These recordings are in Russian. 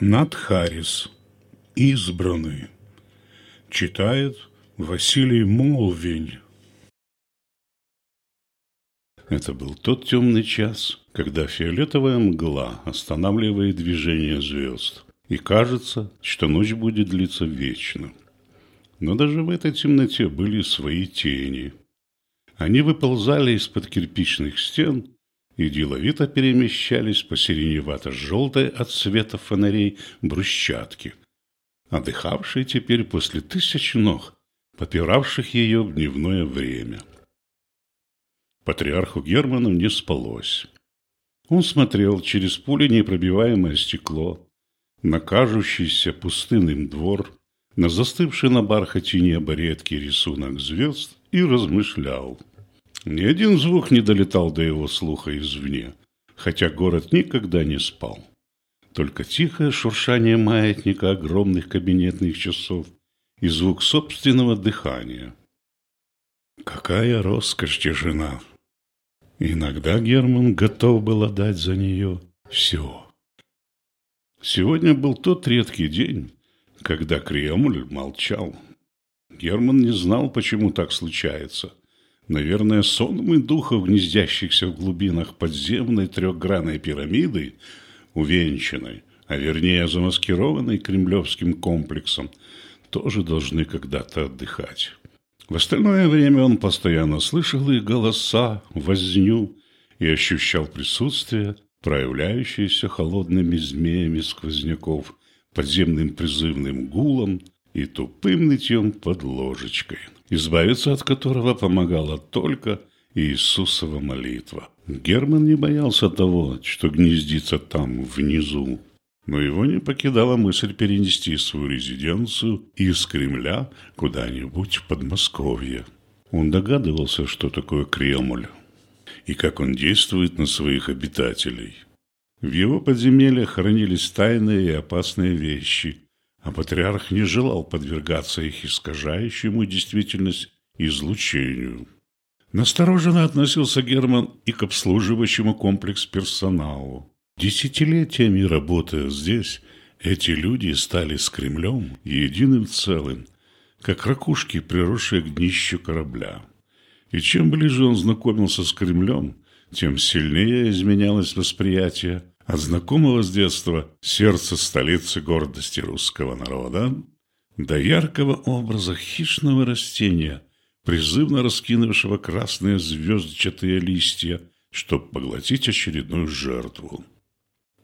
Над Харрис. Избранный. Читает Василий Молвень. Это был тот темный час, когда фиолетовая мгла останавливает движение звезд, и кажется, что ночь будет длиться вечно. Но даже в этой темноте были свои тени. Они выползали из-под кирпичных стен и деловито перемещались по сиреневато-желтой от света фонарей брусчатки, отдыхавшей теперь после тысяч ног, попиравших ее в дневное время. Патриарху Герману не спалось. Он смотрел через пули непробиваемое стекло, на кажущийся пустынным двор, на застывший на бархате неба редкий рисунок звезд и размышлял – ни один звук не долетал до его слуха извне, хотя город никогда не спал. Только тихое шуршание маятника огромных кабинетных часов и звук собственного дыхания. Какая роскошь тишина! Иногда Герман готов был отдать за нее все. Сегодня был тот редкий день, когда Кремль молчал. Герман не знал, почему так случается – Наверное, сонмы духов, гнездящихся в глубинах подземной трехгранной пирамиды, увенчанной, а вернее замаскированной кремлевским комплексом, тоже должны когда-то отдыхать. В остальное время он постоянно слышал их голоса, возню и ощущал присутствие, проявляющееся холодными змеями сквозняков, подземным призывным гулом и тупым нытьем под ложечкой избавиться от которого помогала только Иисусова молитва. Герман не боялся того, что гнездится там, внизу, но его не покидала мысль перенести свою резиденцию из Кремля куда-нибудь в Подмосковье. Он догадывался, что такое Кремль и как он действует на своих обитателей. В его подземельях хранились тайные и опасные вещи, а патриарх не желал подвергаться их искажающему действительность излучению. Настороженно относился Герман и к обслуживающему комплекс персоналу. Десятилетиями работая здесь, эти люди стали с Кремлем единым целым, как ракушки, приросшие к днищу корабля. И чем ближе он знакомился с Кремлем, тем сильнее изменялось восприятие от знакомого с детства сердца столицы гордости русского народа до яркого образа хищного растения, призывно раскинувшего красные звездчатые листья, чтобы поглотить очередную жертву.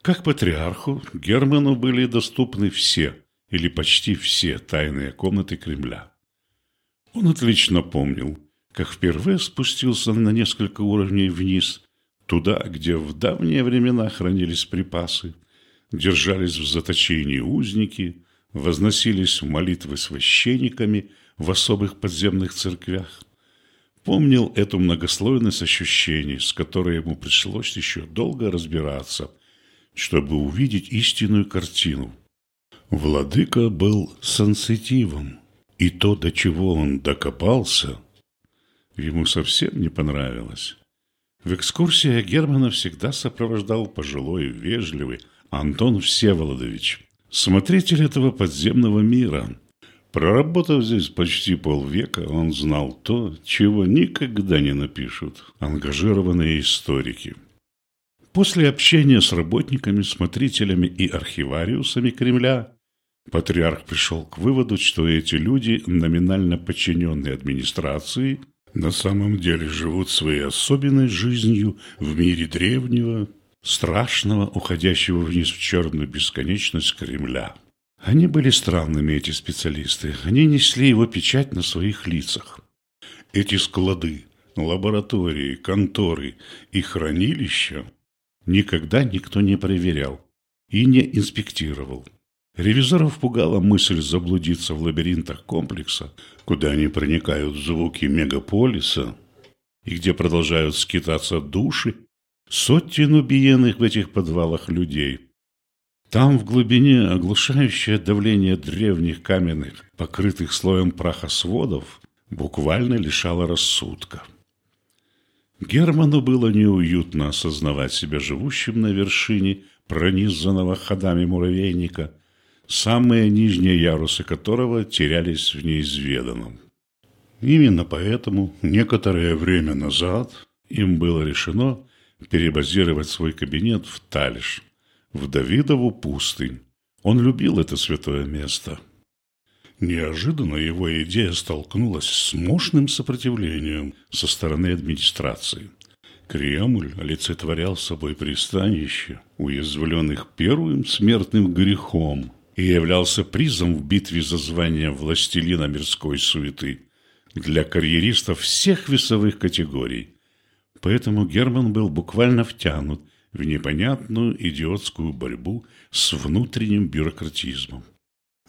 Как патриарху, Герману были доступны все или почти все тайные комнаты Кремля. Он отлично помнил, как впервые спустился на несколько уровней вниз туда, где в давние времена хранились припасы, держались в заточении узники, возносились молитвы священниками в особых подземных церквях. Помнил эту многослойность ощущений, с которой ему пришлось еще долго разбираться, чтобы увидеть истинную картину. Владыка был сенситивом, и то, до чего он докопался, ему совсем не понравилось. В экскурсии Германа всегда сопровождал пожилой вежливый Антон Всеволодович, смотритель этого подземного мира. Проработав здесь почти полвека, он знал то, чего никогда не напишут ангажированные историки. После общения с работниками, смотрителями и архивариусами Кремля патриарх пришел к выводу, что эти люди, номинально подчиненные администрации – на самом деле живут своей особенной жизнью в мире древнего, страшного, уходящего вниз в черную бесконечность Кремля. Они были странными, эти специалисты. Они несли его печать на своих лицах. Эти склады, лаборатории, конторы и хранилища никогда никто не проверял и не инспектировал. Ревизоров пугала мысль заблудиться в лабиринтах комплекса, куда не проникают звуки мегаполиса и где продолжают скитаться души сотен убиенных в этих подвалах людей. Там в глубине оглушающее давление древних каменных, покрытых слоем праха сводов, буквально лишало рассудка. Герману было неуютно осознавать себя живущим на вершине пронизанного ходами муравейника, самые нижние ярусы которого терялись в неизведанном. Именно поэтому некоторое время назад им было решено перебазировать свой кабинет в Талиш, в Давидову пустынь. Он любил это святое место. Неожиданно его идея столкнулась с мощным сопротивлением со стороны администрации. Кремль олицетворял собой пристанище, уязвленных первым смертным грехом, и являлся призом в битве за звание властелина мирской суеты для карьеристов всех весовых категорий. Поэтому Герман был буквально втянут в непонятную идиотскую борьбу с внутренним бюрократизмом.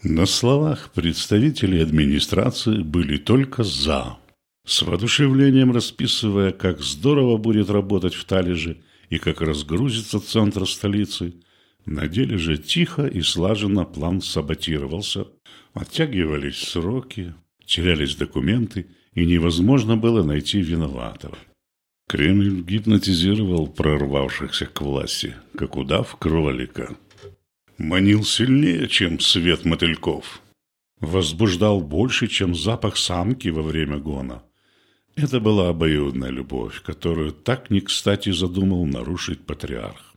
На словах представители администрации были только «за», с воодушевлением расписывая, как здорово будет работать в Талиже и как разгрузится центр столицы. На деле же тихо и слаженно план саботировался, оттягивались сроки, терялись документы, и невозможно было найти виноватого. Кремль гипнотизировал прорвавшихся к власти, как удав кролика. Манил сильнее, чем свет мотыльков. Возбуждал больше, чем запах самки во время гона. Это была обоюдная любовь, которую так не кстати задумал нарушить патриарх.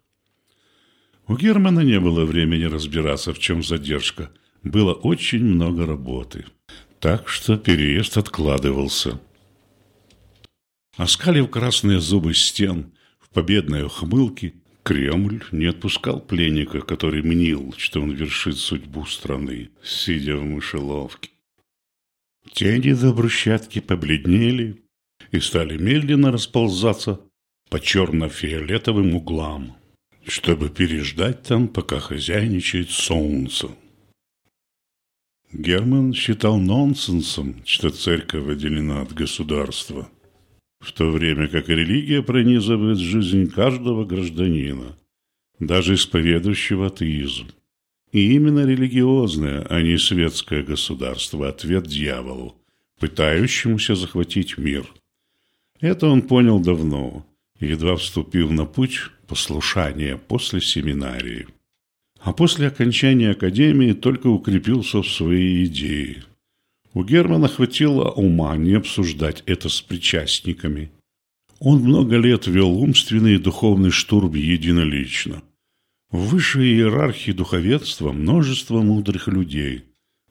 У Германа не было времени разбираться, в чем задержка. Было очень много работы. Так что переезд откладывался. Оскалив красные зубы стен в победной ухмылке, Кремль не отпускал пленника, который мнил, что он вершит судьбу страны, сидя в мышеловке. Тени до брусчатки побледнели и стали медленно расползаться по черно-фиолетовым углам, чтобы переждать там, пока хозяйничает солнце. Герман считал нонсенсом, что церковь отделена от государства – в то время как религия пронизывает жизнь каждого гражданина, даже исповедующего атеизм. И именно религиозное, а не светское государство – ответ дьяволу, пытающемуся захватить мир. Это он понял давно, едва вступив на путь послушания после семинарии. А после окончания академии только укрепился в своей идее – у Германа хватило ума не обсуждать это с причастниками. Он много лет вел умственный и духовный штурм единолично. В высшей иерархии духовенства множество мудрых людей,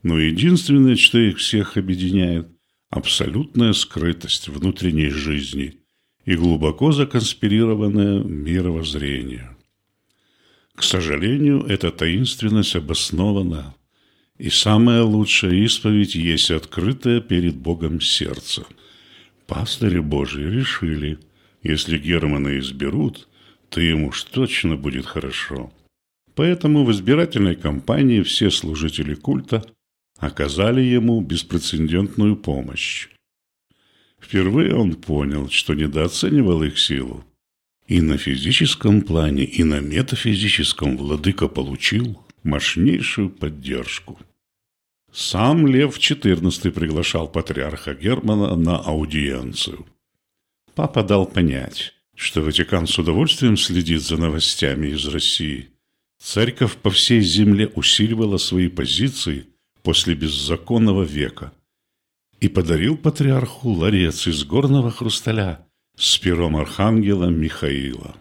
но единственное, что их всех объединяет – абсолютная скрытость внутренней жизни и глубоко законспирированное мировоззрение. К сожалению, эта таинственность обоснована и самая лучшая исповедь есть открытое перед Богом сердце. Пастыри Божьи решили, если Германа изберут, то ему уж точно будет хорошо. Поэтому в избирательной кампании все служители культа оказали ему беспрецедентную помощь. Впервые он понял, что недооценивал их силу. И на физическом плане, и на метафизическом владыка получил мощнейшую поддержку. Сам Лев XIV приглашал патриарха Германа на аудиенцию. Папа дал понять, что Ватикан с удовольствием следит за новостями из России. Церковь по всей земле усиливала свои позиции после беззаконного века и подарил патриарху ларец из горного хрусталя с пером архангела Михаила.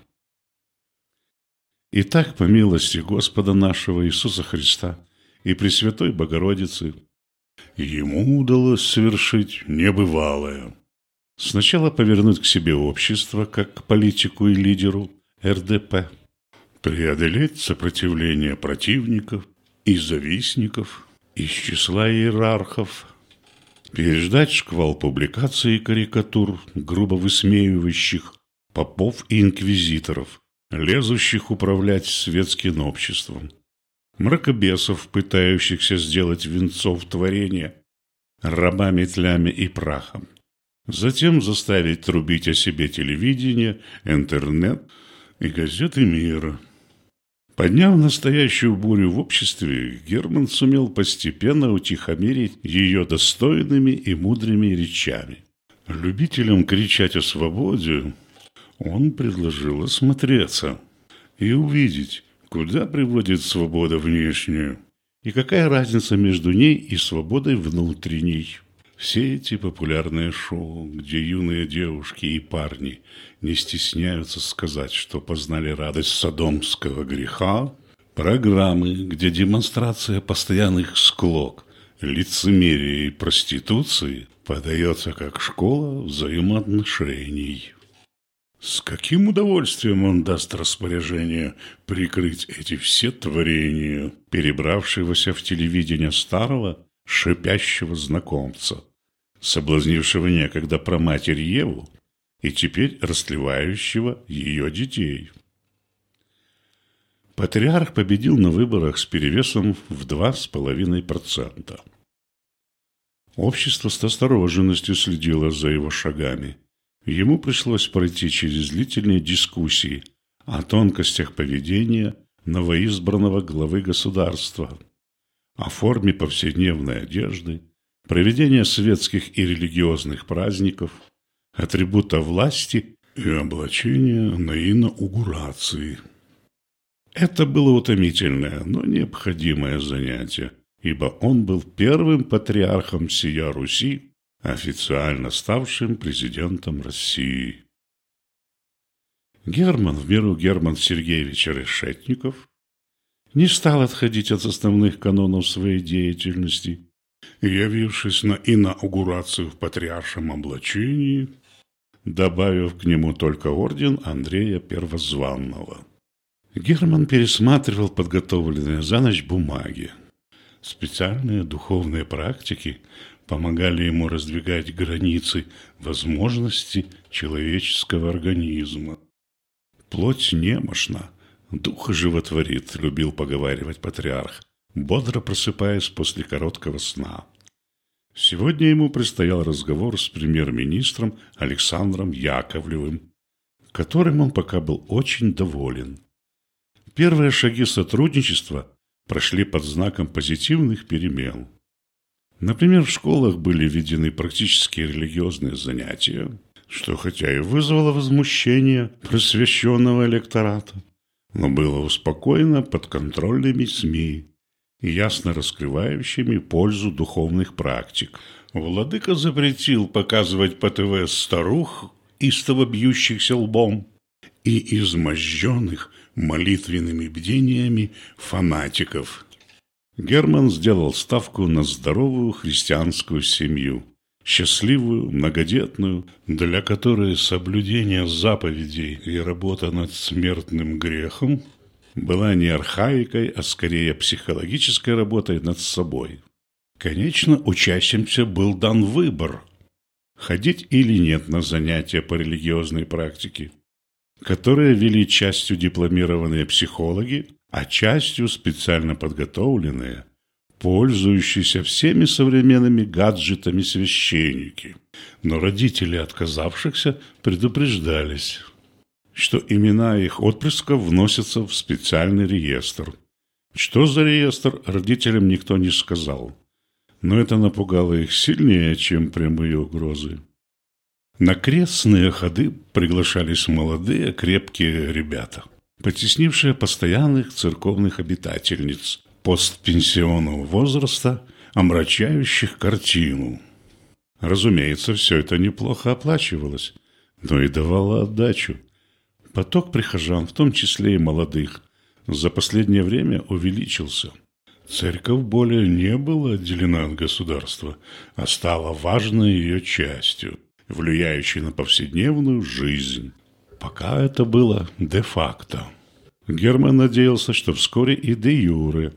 Итак, по милости Господа нашего Иисуса Христа – и Пресвятой Богородицы. Ему удалось совершить небывалое. Сначала повернуть к себе общество, как к политику и лидеру РДП, преодолеть сопротивление противников и завистников из числа иерархов, переждать шквал публикаций и карикатур, грубо высмеивающих попов и инквизиторов, лезущих управлять светским обществом, мракобесов, пытающихся сделать венцов творения рабами, тлями и прахом. Затем заставить трубить о себе телевидение, интернет и газеты мира. Подняв настоящую бурю в обществе, Герман сумел постепенно утихомирить ее достойными и мудрыми речами. Любителям кричать о свободе он предложил осмотреться и увидеть, Куда приводит свобода внешняя? И какая разница между ней и свободой внутренней? Все эти популярные шоу, где юные девушки и парни не стесняются сказать, что познали радость садомского греха, программы, где демонстрация постоянных склок, лицемерия и проституции подается как школа взаимоотношений. С каким удовольствием он даст распоряжение прикрыть эти все творения, перебравшегося в телевидение старого, шипящего знакомца, соблазнившего некогда про матерь Еву и теперь растлевающего ее детей. Патриарх победил на выборах с перевесом в 2,5%. Общество с осторожностью следило за его шагами – Ему пришлось пройти через длительные дискуссии о тонкостях поведения новоизбранного главы государства, о форме повседневной одежды, проведения светских и религиозных праздников, атрибута власти и облачения на инаугурации. Это было утомительное, но необходимое занятие, ибо он был первым патриархом сия Руси, официально ставшим президентом России. Герман, в меру Герман Сергеевич Решетников, не стал отходить от основных канонов своей деятельности, явившись на инаугурацию в патриаршем облачении, добавив к нему только орден Андрея Первозванного. Герман пересматривал подготовленные за ночь бумаги. Специальные духовные практики помогали ему раздвигать границы возможностей человеческого организма. Плоть немощна, дух животворит, любил поговаривать патриарх, бодро просыпаясь после короткого сна. Сегодня ему предстоял разговор с премьер-министром Александром Яковлевым, которым он пока был очень доволен. Первые шаги сотрудничества прошли под знаком позитивных перемен. Например, в школах были введены практические религиозные занятия, что хотя и вызвало возмущение просвещенного электората, но было успокоено подконтрольными СМИ, ясно раскрывающими пользу духовных практик. Владыка запретил показывать по ТВ старух, истово бьющихся лбом, и изможденных молитвенными бдениями фанатиков – Герман сделал ставку на здоровую христианскую семью, счастливую, многодетную, для которой соблюдение заповедей и работа над смертным грехом была не архаикой, а скорее психологической работой над собой. Конечно, учащимся был дан выбор – ходить или нет на занятия по религиозной практике, которые вели частью дипломированные психологи, а частью специально подготовленные, пользующиеся всеми современными гаджетами священники. Но родители отказавшихся предупреждались, что имена их отпрысков вносятся в специальный реестр. Что за реестр, родителям никто не сказал. Но это напугало их сильнее, чем прямые угрозы. На крестные ходы приглашались молодые, крепкие ребята – потеснившая постоянных церковных обитательниц постпенсионного возраста, омрачающих картину. Разумеется, все это неплохо оплачивалось, но и давало отдачу. Поток прихожан, в том числе и молодых, за последнее время увеличился. Церковь более не была отделена от государства, а стала важной ее частью, влияющей на повседневную жизнь. Пока это было де-факто. Герман надеялся, что вскоре и де-юре.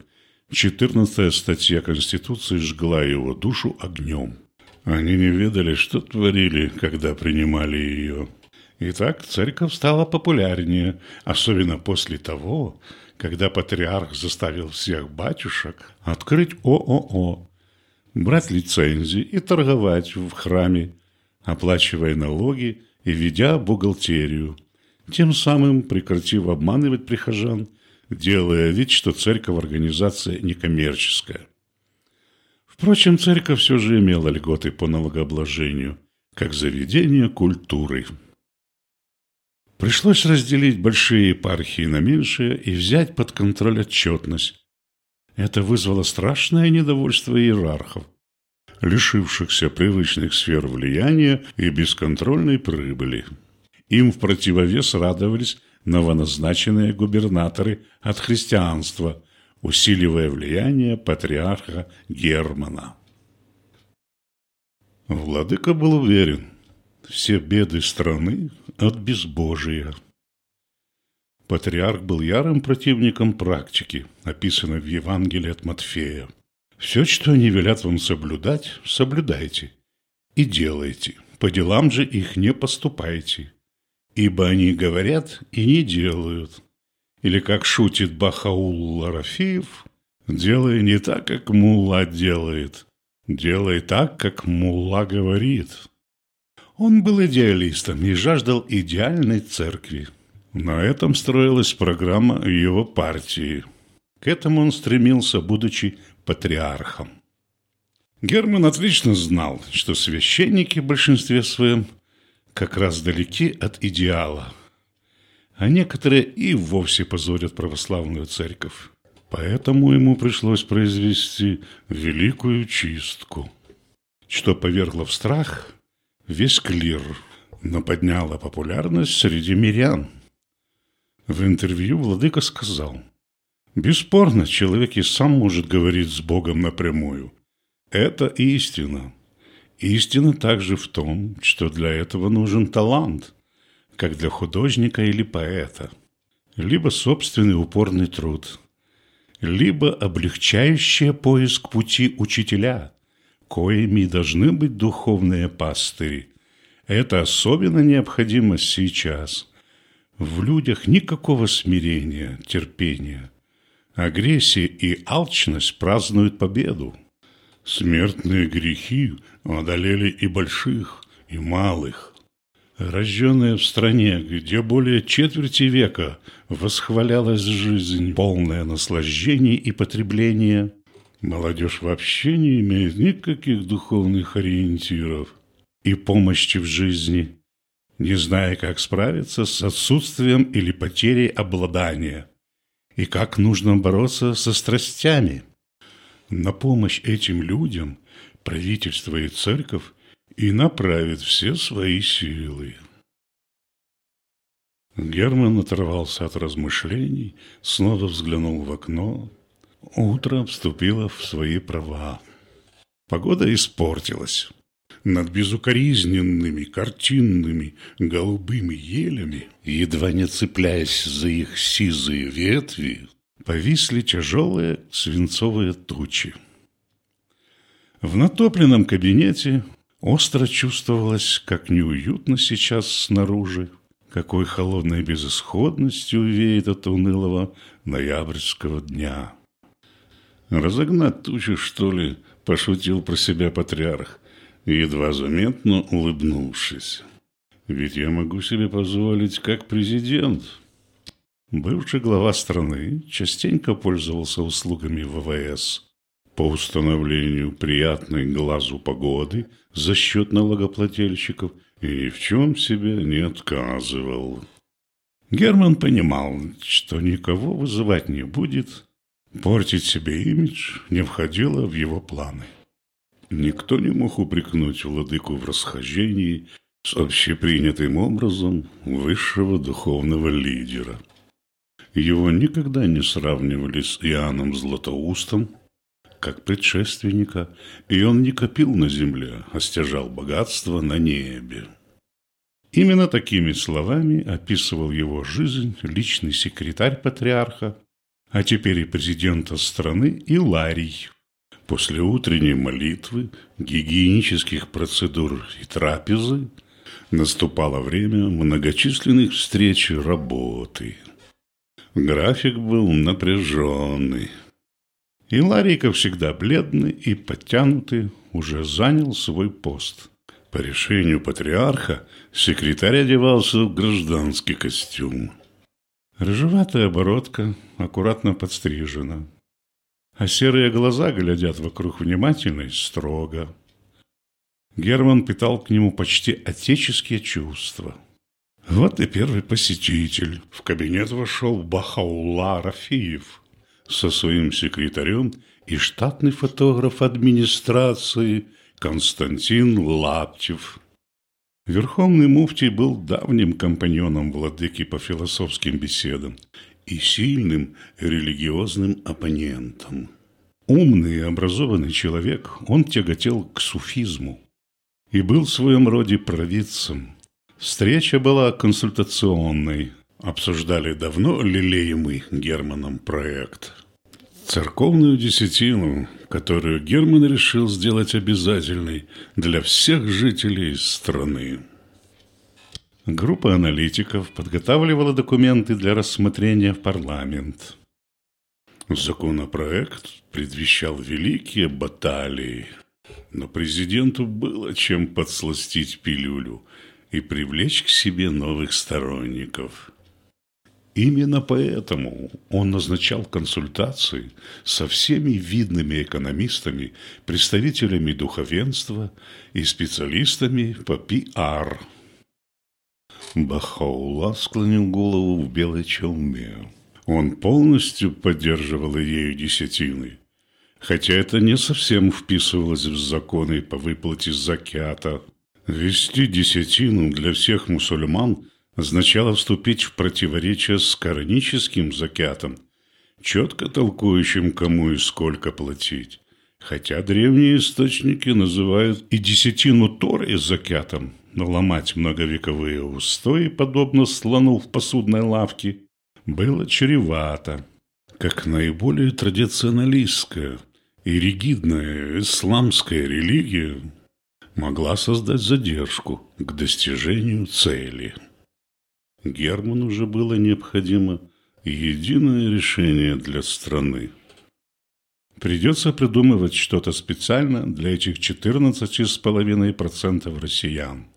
Четырнадцатая статья Конституции жгла его душу огнем. Они не ведали, что творили, когда принимали ее. Итак, церковь стала популярнее, особенно после того, когда патриарх заставил всех батюшек открыть ООО, брать лицензии и торговать в храме, оплачивая налоги и ведя бухгалтерию, тем самым прекратив обманывать прихожан, делая вид, что церковь – организация некоммерческая. Впрочем, церковь все же имела льготы по налогообложению, как заведение культуры. Пришлось разделить большие епархии на меньшие и взять под контроль отчетность. Это вызвало страшное недовольство иерархов, лишившихся привычных сфер влияния и бесконтрольной прибыли. Им в противовес радовались новоназначенные губернаторы от христианства, усиливая влияние патриарха Германа. Владыка был уверен, все беды страны от безбожия. Патриарх был ярым противником практики, описанной в Евангелии от Матфея. «Все, что они велят вам соблюдать, соблюдайте и делайте, по делам же их не поступайте, ибо они говорят и не делают». Или, как шутит Бахаул Ларафиев, «Делай не так, как мулла делает, делай так, как мулла говорит». Он был идеалистом и жаждал идеальной церкви. На этом строилась программа его партии. К этому он стремился, будучи патриархом. Герман отлично знал, что священники в большинстве своем как раз далеки от идеала, а некоторые и вовсе позорят православную церковь. Поэтому ему пришлось произвести великую чистку, что повергло в страх весь клир, но подняло популярность среди мирян. В интервью Владыка сказал, «Бесспорно, человек и сам может говорить с Богом напрямую. Это истина. Истина также в том, что для этого нужен талант, как для художника или поэта, либо собственный упорный труд, либо облегчающий поиск пути учителя, коими должны быть духовные пастыри. Это особенно необходимо сейчас. В людях никакого смирения, терпения. Агрессия и алчность празднуют победу. Смертные грехи одолели и больших, и малых. Рожденная в стране, где более четверти века восхвалялась жизнь, полная наслаждений и потребления, Молодежь вообще не имеет никаких духовных ориентиров и помощи в жизни, не зная, как справиться с отсутствием или потерей обладания и как нужно бороться со страстями. На помощь этим людям правительство и церковь и направит все свои силы. Герман оторвался от размышлений, снова взглянул в окно, Утро вступило в свои права. Погода испортилась. Над безукоризненными, картинными, голубыми елями, едва не цепляясь за их сизые ветви, повисли тяжелые свинцовые тучи. В натопленном кабинете остро чувствовалось, как неуютно сейчас снаружи, какой холодной безысходностью веет от унылого ноябрьского дня. «Разогнать тучи, что ли?» – пошутил про себя патриарх, едва заметно улыбнувшись. «Ведь я могу себе позволить как президент». Бывший глава страны частенько пользовался услугами ВВС по установлению приятной глазу погоды за счет налогоплательщиков и ни в чем себе не отказывал. Герман понимал, что никого вызывать не будет, Портить себе имидж не входило в его планы. Никто не мог упрекнуть владыку в расхождении с общепринятым образом высшего духовного лидера. Его никогда не сравнивали с Иоанном Златоустом, как предшественника, и он не копил на земле, а стяжал богатство на небе. Именно такими словами описывал его жизнь личный секретарь патриарха а теперь и президента страны Иларий. После утренней молитвы, гигиенических процедур и трапезы наступало время многочисленных встреч и работы. График был напряженный. Иларий, как всегда бледный и подтянутый, уже занял свой пост. По решению патриарха секретарь одевался в гражданский костюм. Рыжеватая бородка аккуратно подстрижена, а серые глаза глядят вокруг внимательно и строго. Герман питал к нему почти отеческие чувства. Вот и первый посетитель. В кабинет вошел Бахаула Рафиев со своим секретарем и штатный фотограф администрации Константин Лаптев. Верховный муфтий был давним компаньоном владыки по философским беседам и сильным религиозным оппонентом. Умный и образованный человек, он тяготел к суфизму и был в своем роде провидцем. Встреча была консультационной. Обсуждали давно лелеемый Германом проект. Церковную десятину, которую Герман решил сделать обязательной для всех жителей страны. Группа аналитиков подготавливала документы для рассмотрения в парламент. Законопроект предвещал великие баталии, но президенту было чем подсластить пилюлю и привлечь к себе новых сторонников. Именно поэтому он назначал консультации со всеми видными экономистами, представителями духовенства и специалистами по пиар – Бахаула склонил голову в белой челме. Он полностью поддерживал ею десятины, хотя это не совсем вписывалось в законы по выплате закята. Вести десятину для всех мусульман означало вступить в противоречие с кораническим закятом, четко толкующим, кому и сколько платить. Хотя древние источники называют и десятину Торы закятом, но ломать многовековые устои, подобно слону в посудной лавке, было чревато. Как наиболее традиционалистская и ригидная исламская религия могла создать задержку к достижению цели. Герману же было необходимо единое решение для страны. Придется придумывать что-то специально для этих 14,5% россиян.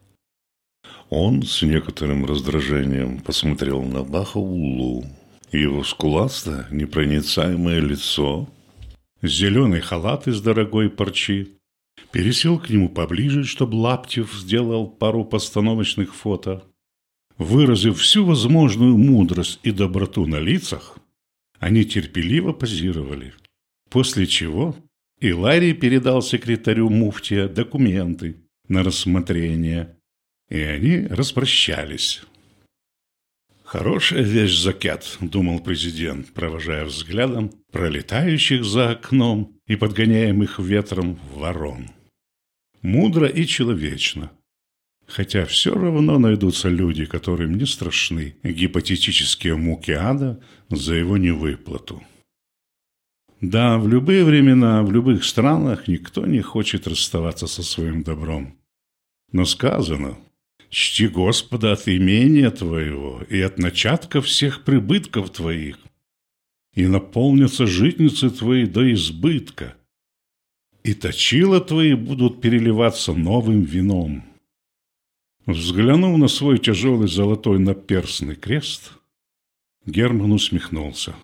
Он с некоторым раздражением посмотрел на Бахаулу. Его скуластое, непроницаемое лицо, зеленый халат из дорогой парчи, пересел к нему поближе, чтобы Лаптев сделал пару постановочных фото. Выразив всю возможную мудрость и доброту на лицах, они терпеливо позировали. После чего Иларий передал секретарю Муфтия документы на рассмотрение – и они распрощались. «Хорошая вещь закят», — думал президент, провожая взглядом пролетающих за окном и подгоняемых ветром ворон. Мудро и человечно. Хотя все равно найдутся люди, которым не страшны гипотетические муки ада за его невыплату. Да, в любые времена, в любых странах никто не хочет расставаться со своим добром. Но сказано, Чти Господа от имения твоего и от начатка всех прибытков твоих, и наполнятся житницы твои до избытка, и точила твои будут переливаться новым вином. Взглянув на свой тяжелый золотой наперстный крест, Герман усмехнулся.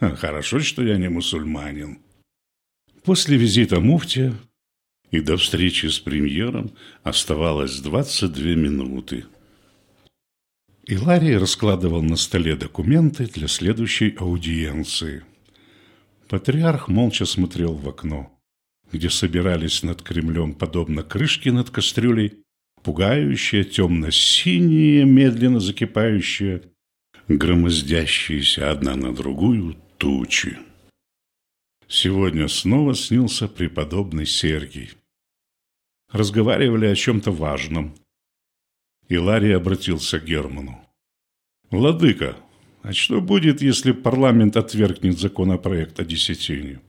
«Хорошо, что я не мусульманин». После визита муфтия и до встречи с премьером оставалось 22 минуты. Иларий раскладывал на столе документы для следующей аудиенции. Патриарх молча смотрел в окно, где собирались над Кремлем, подобно крышке над кастрюлей, пугающие, темно-синие, медленно закипающие, громоздящиеся одна на другую тучи. Сегодня снова снился преподобный Сергий. Разговаривали о чем-то важном. Иларий обратился к Герману. «Владыка, а что будет, если парламент отвергнет законопроект о десятине?»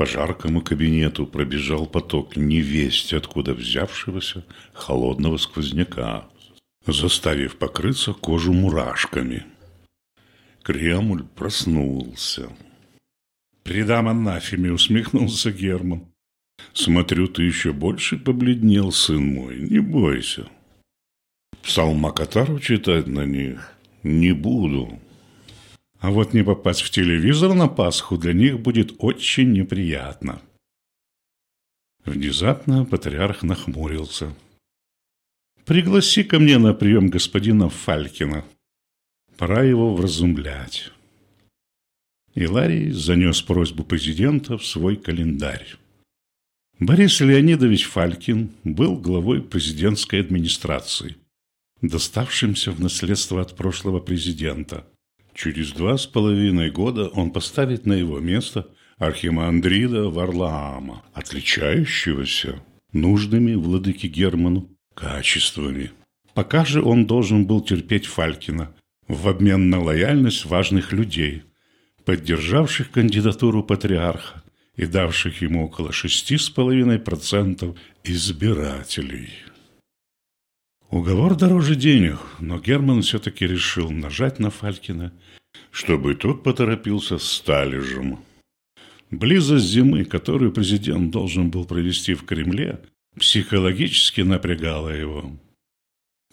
По жаркому кабинету пробежал поток невесть, откуда взявшегося холодного сквозняка, заставив покрыться кожу мурашками. Кремль проснулся. «Предам анафеме», — усмехнулся Герман. «Смотрю, ты еще больше побледнел, сын мой, не бойся. Псалма Катару читать на них не буду. А вот не попасть в телевизор на Пасху для них будет очень неприятно». Внезапно патриарх нахмурился. Пригласи ко мне на прием господина Фалькина. Пора его вразумлять. Иларий занес просьбу президента в свой календарь. Борис Леонидович Фалькин был главой президентской администрации, доставшимся в наследство от прошлого президента. Через два с половиной года он поставит на его место архимандрида Варлаама, отличающегося нужными владыке Герману качествами. Пока же он должен был терпеть Фалькина в обмен на лояльность важных людей, поддержавших кандидатуру патриарха и давших ему около шести с половиной процентов избирателей. Уговор дороже денег, но Герман все-таки решил нажать на Фалькина, чтобы тот поторопился с сталежем. Близость зимы, которую президент должен был провести в Кремле, психологически напрягала его.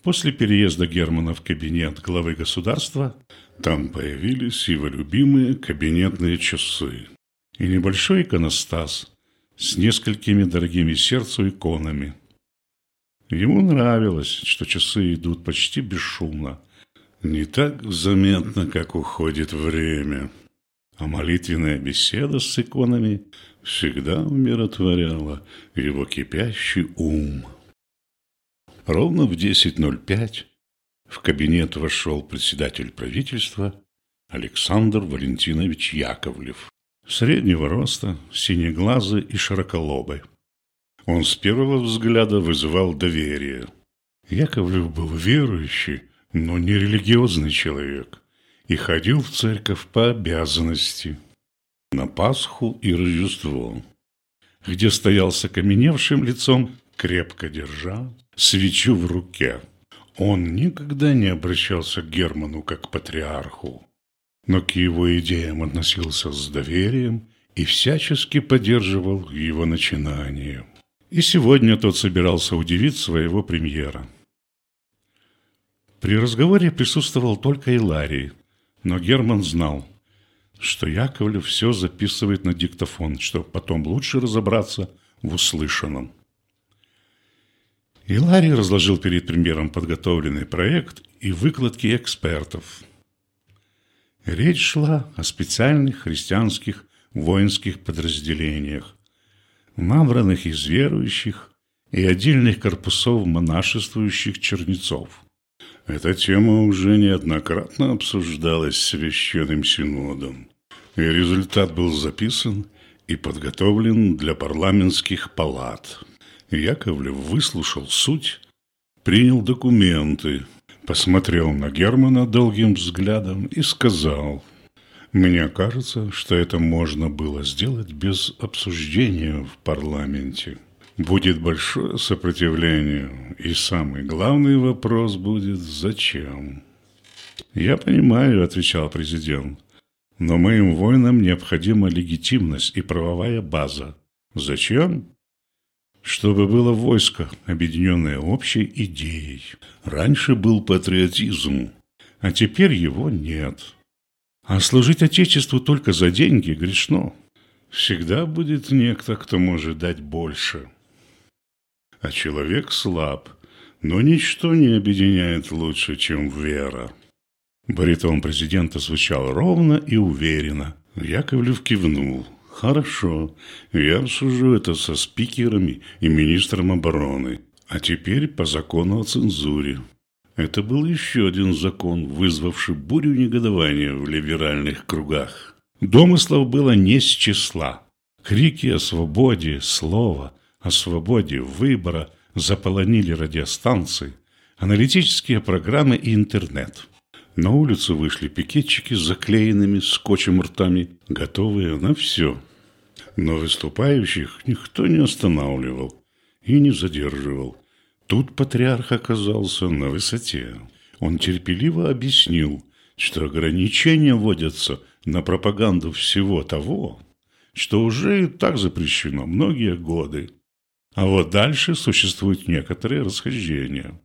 После переезда Германа в кабинет главы государства там появились его любимые кабинетные часы и небольшой иконостас с несколькими дорогими сердцу иконами. Ему нравилось, что часы идут почти бесшумно, не так заметно, как уходит время. А молитвенная беседа с иконами всегда умиротворяла его кипящий ум. Ровно в 10.05 в кабинет вошел председатель правительства Александр Валентинович Яковлев среднего роста, синеглазый и широколобый. Он с первого взгляда вызывал доверие. Яковлев был верующий, но не религиозный человек и ходил в церковь по обязанности на Пасху и Рождество, где стоял с окаменевшим лицом, крепко держа свечу в руке. Он никогда не обращался к Герману как к патриарху но к его идеям относился с доверием и всячески поддерживал его начинания. И сегодня тот собирался удивить своего премьера. При разговоре присутствовал только Иларий, но Герман знал, что Яковлев все записывает на диктофон, чтобы потом лучше разобраться в услышанном. Иларий разложил перед премьером подготовленный проект и выкладки экспертов – Речь шла о специальных христианских воинских подразделениях, набранных из верующих и отдельных корпусов монашествующих чернецов. Эта тема уже неоднократно обсуждалась священным синодом, и результат был записан и подготовлен для парламентских палат. Яковлев выслушал суть, принял документы, посмотрел на Германа долгим взглядом и сказал, «Мне кажется, что это можно было сделать без обсуждения в парламенте. Будет большое сопротивление, и самый главный вопрос будет «зачем?». «Я понимаю», – отвечал президент, – «но моим воинам необходима легитимность и правовая база. Зачем? чтобы было войско, объединенное общей идеей. Раньше был патриотизм, а теперь его нет. А служить Отечеству только за деньги грешно. Всегда будет некто, кто может дать больше. А человек слаб, но ничто не объединяет лучше, чем вера. Баритон президента звучал ровно и уверенно. Яковлев кивнул. Хорошо, я обсужу это со спикерами и министром обороны. А теперь по закону о цензуре. Это был еще один закон, вызвавший бурю негодования в либеральных кругах. Домыслов было не с числа. Крики о свободе слова, о свободе выбора заполонили радиостанции, аналитические программы и интернет. На улицу вышли пикетчики с заклеенными скотчем ртами, готовые на все. Но выступающих никто не останавливал и не задерживал. Тут патриарх оказался на высоте. Он терпеливо объяснил, что ограничения вводятся на пропаганду всего того, что уже и так запрещено многие годы. А вот дальше существуют некоторые расхождения.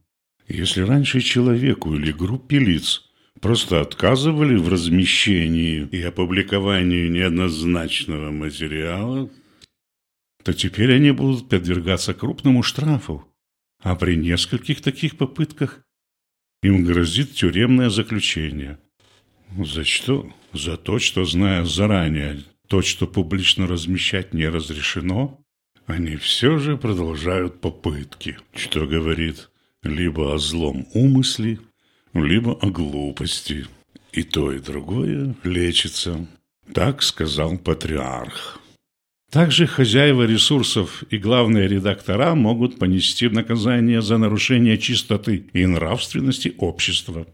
Если раньше человеку или группе лиц просто отказывали в размещении и опубликовании неоднозначного материала, то теперь они будут подвергаться крупному штрафу, а при нескольких таких попытках им грозит тюремное заключение. За что? За то, что, зная заранее то, что публично размещать не разрешено, они все же продолжают попытки, что говорит либо о злом умысле, либо о глупости. И то, и другое лечится. Так сказал патриарх. Также хозяева ресурсов и главные редактора могут понести наказание за нарушение чистоты и нравственности общества.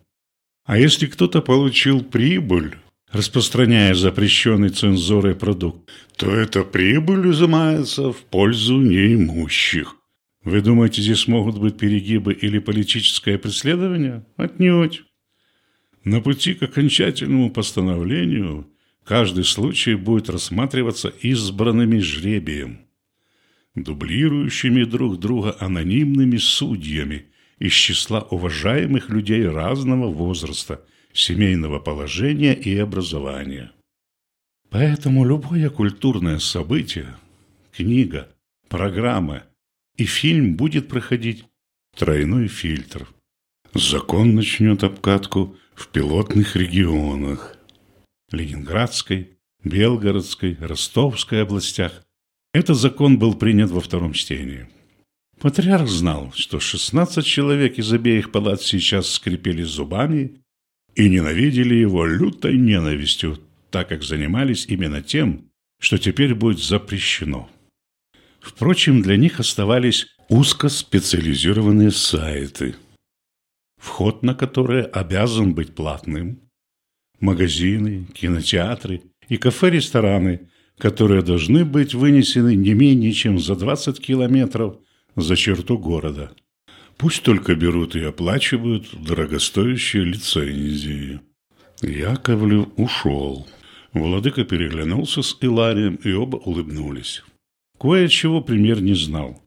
А если кто-то получил прибыль, распространяя запрещенный цензурой продукт, то эта прибыль изымается в пользу неимущих. Вы думаете, здесь могут быть перегибы или политическое преследование? Отнюдь. На пути к окончательному постановлению каждый случай будет рассматриваться избранными жребием, дублирующими друг друга анонимными судьями из числа уважаемых людей разного возраста, семейного положения и образования. Поэтому любое культурное событие, книга, программа и фильм будет проходить тройной фильтр. Закон начнет обкатку в пилотных регионах – Ленинградской, Белгородской, Ростовской областях. Этот закон был принят во втором чтении. Патриарх знал, что 16 человек из обеих палат сейчас скрипели зубами и ненавидели его лютой ненавистью, так как занимались именно тем, что теперь будет запрещено. Впрочем, для них оставались узкоспециализированные сайты, вход на которые обязан быть платным, магазины, кинотеатры и кафе-рестораны, которые должны быть вынесены не менее чем за 20 километров за черту города. Пусть только берут и оплачивают дорогостоящие лицензии. Яковлев ушел. Владыка переглянулся с Иларием, и оба улыбнулись. Кое-чего пример не знал.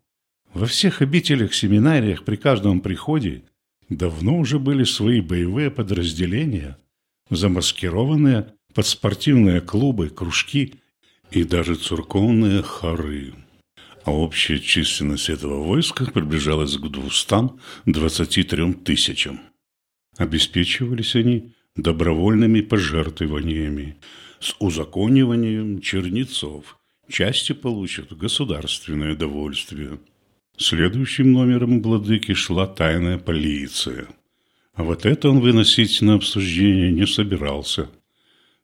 Во всех обителях, семинариях, при каждом приходе давно уже были свои боевые подразделения, замаскированные под спортивные клубы, кружки и даже церковные хоры. А общая численность этого войска приближалась к 223 тысячам. Обеспечивались они добровольными пожертвованиями с узакониванием чернецов – части получат государственное довольствие. Следующим номером владыки шла тайная полиция. А вот это он выносить на обсуждение не собирался.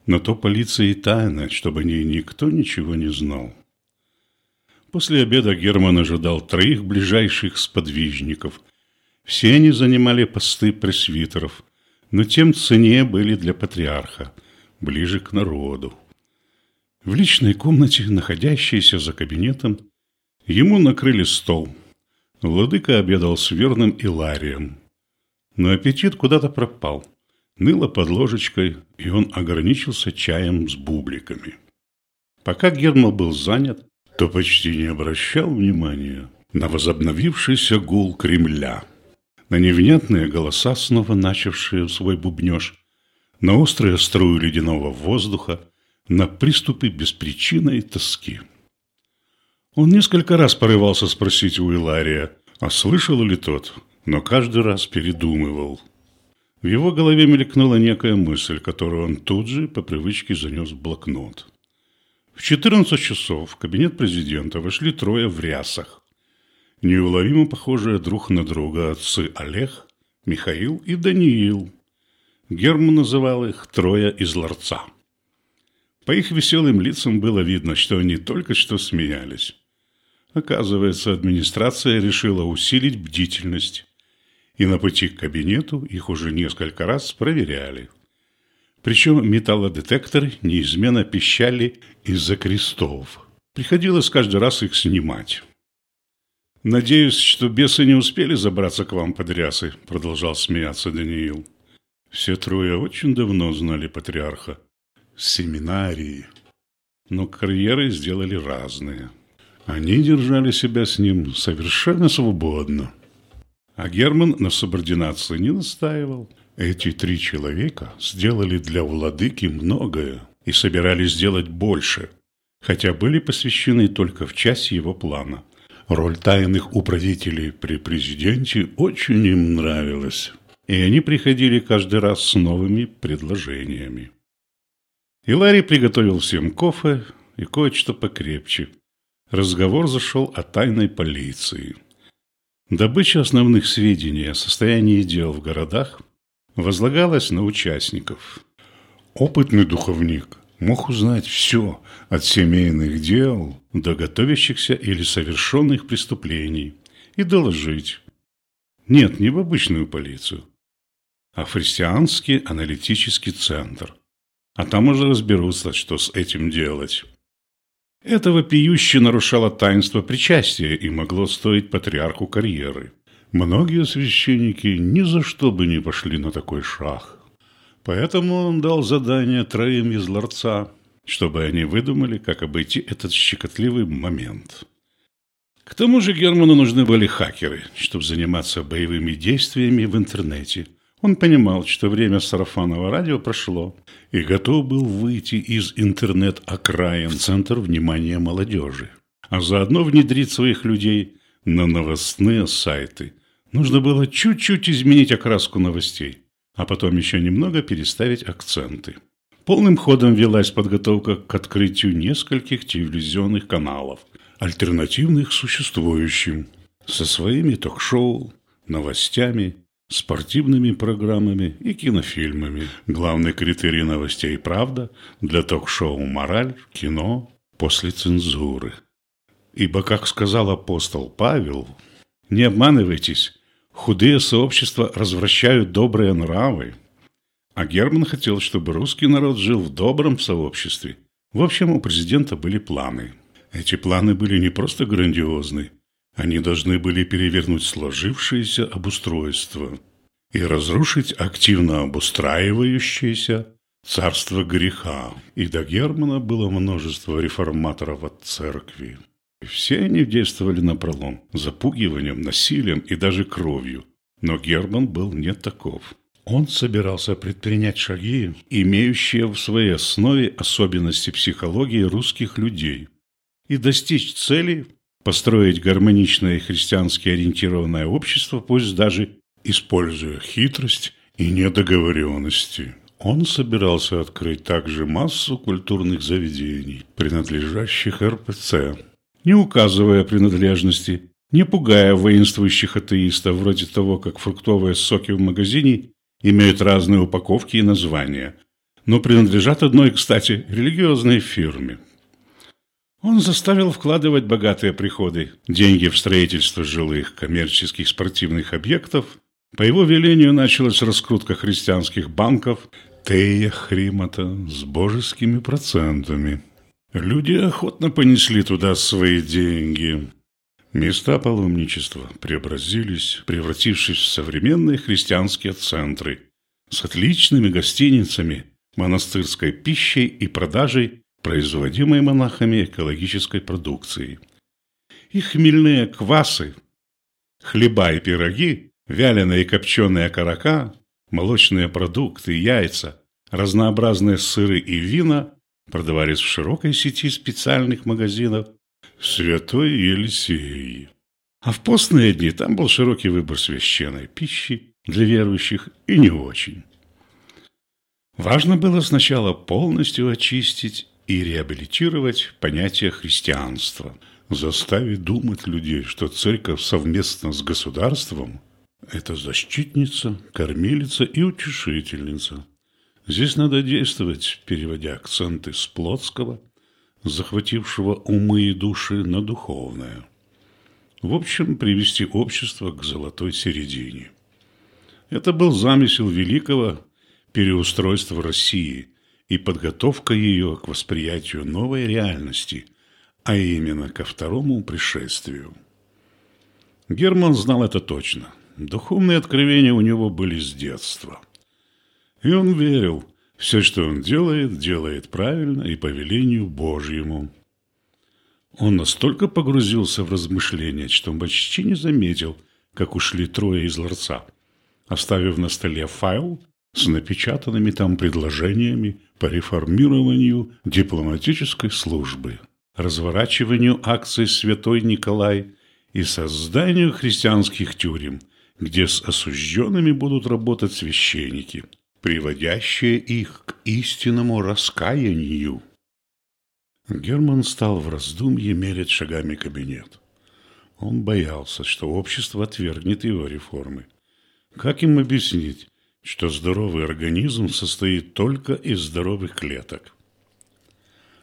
Но то полиция и тайна, чтобы о ней никто ничего не знал. После обеда Герман ожидал троих ближайших сподвижников. Все они занимали посты пресвитеров, но тем ценнее были для патриарха, ближе к народу. В личной комнате, находящейся за кабинетом, ему накрыли стол. Владыка обедал с верным Иларием. Но аппетит куда-то пропал. Ныло под ложечкой, и он ограничился чаем с бубликами. Пока Герман был занят, то почти не обращал внимания на возобновившийся гул Кремля, на невнятные голоса, снова начавшие свой бубнеж, на острые струи ледяного воздуха, на приступы беспричинной тоски. Он несколько раз порывался спросить у Илария, а слышал ли тот, но каждый раз передумывал. В его голове мелькнула некая мысль, которую он тут же по привычке занес в блокнот. В 14 часов в кабинет президента вошли трое в рясах. Неуловимо похожие друг на друга отцы Олег, Михаил и Даниил. Герман называл их «трое из ларца». По их веселым лицам было видно, что они только что смеялись. Оказывается, администрация решила усилить бдительность, и на пути к кабинету их уже несколько раз проверяли. Причем металлодетекторы неизменно пищали из-за крестов. Приходилось каждый раз их снимать. «Надеюсь, что бесы не успели забраться к вам под рясы», — продолжал смеяться Даниил. Все трое очень давно знали патриарха семинарии. Но карьеры сделали разные. Они держали себя с ним совершенно свободно. А Герман на субординации не настаивал. Эти три человека сделали для владыки многое и собирались сделать больше, хотя были посвящены только в часть его плана. Роль тайных управителей при президенте очень им нравилась, и они приходили каждый раз с новыми предложениями. И Ларри приготовил всем кофе и кое-что покрепче. Разговор зашел о тайной полиции. Добыча основных сведений о состоянии дел в городах возлагалась на участников. Опытный духовник мог узнать все от семейных дел до готовящихся или совершенных преступлений и доложить. Нет, не в обычную полицию, а в христианский аналитический центр. А там уже разберутся, что с этим делать. Это вопиюще нарушало таинство причастия и могло стоить патриарху карьеры. Многие священники ни за что бы не пошли на такой шаг. Поэтому он дал задание троим из ларца, чтобы они выдумали, как обойти этот щекотливый момент. К тому же Герману нужны были хакеры, чтобы заниматься боевыми действиями в интернете. Он понимал, что время сарафанного радио прошло, и готов был выйти из интернет-окраин в центр внимания молодежи, а заодно внедрить своих людей на новостные сайты. Нужно было чуть-чуть изменить окраску новостей, а потом еще немного переставить акценты. Полным ходом велась подготовка к открытию нескольких телевизионных каналов, альтернативных существующим, со своими ток-шоу, новостями, спортивными программами и кинофильмами. Главный критерий новостей «Правда» для ток-шоу «Мораль», кино после цензуры. Ибо, как сказал апостол Павел, не обманывайтесь, худые сообщества развращают добрые нравы – а Герман хотел, чтобы русский народ жил в добром сообществе. В общем, у президента были планы. Эти планы были не просто грандиозны. Они должны были перевернуть сложившееся обустройство и разрушить активно обустраивающееся царство греха. И до Германа было множество реформаторов от церкви. Все они действовали напролом, запугиванием, насилием и даже кровью. Но Герман был не таков. Он собирался предпринять шаги, имеющие в своей основе особенности психологии русских людей, и достичь цели построить гармоничное христиански ориентированное общество, пусть даже используя хитрость и недоговоренности. Он собирался открыть также массу культурных заведений, принадлежащих РПЦ, не указывая принадлежности, не пугая воинствующих атеистов вроде того, как фруктовые соки в магазине имеют разные упаковки и названия, но принадлежат одной, кстати, религиозной фирме. Он заставил вкладывать богатые приходы, деньги в строительство жилых, коммерческих, спортивных объектов. По его велению началась раскрутка христианских банков Тея Хримата с божескими процентами. Люди охотно понесли туда свои деньги. Места паломничества преобразились, превратившись в современные христианские центры с отличными гостиницами, монастырской пищей и продажей производимой монахами экологической продукции. И хмельные квасы, хлеба и пироги, вяленые и копченые окорока, молочные продукты, яйца, разнообразные сыры и вина продавались в широкой сети специальных магазинов святой Елисеи. А в постные дни там был широкий выбор священной пищи для верующих и не очень. Важно было сначала полностью очистить и реабилитировать понятие христианства, заставить думать людей, что церковь совместно с государством – это защитница, кормилица и утешительница. Здесь надо действовать, переводя акценты с плотского захватившего умы и души на духовное. В общем, привести общество к золотой середине. Это был замысел великого переустройства России и подготовка ее к восприятию новой реальности, а именно ко второму пришествию. Герман знал это точно. Духовные откровения у него были с детства. И он верил – все, что он делает, делает правильно и по велению Божьему. Он настолько погрузился в размышления, что почти не заметил, как ушли трое из ларца, оставив на столе файл с напечатанными там предложениями по реформированию дипломатической службы, разворачиванию акций «Святой Николай» и созданию христианских тюрем, где с осужденными будут работать священники, приводящие их к истинному раскаянию. Герман стал в раздумье мерить шагами кабинет. Он боялся, что общество отвергнет его реформы. Как им объяснить, что здоровый организм состоит только из здоровых клеток?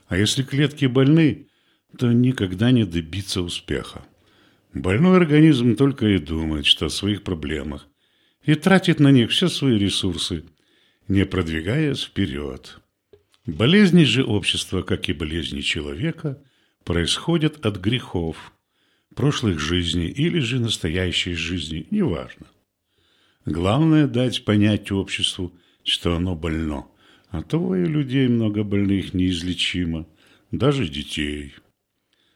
А если клетки больны, то никогда не добиться успеха. Больной организм только и думает, что о своих проблемах, и тратит на них все свои ресурсы, не продвигаясь вперед. Болезни же общества, как и болезни человека, происходят от грехов, прошлых жизней или же настоящей жизни, неважно. Главное дать понять обществу, что оно больно, а того и людей много больных неизлечимо, даже детей.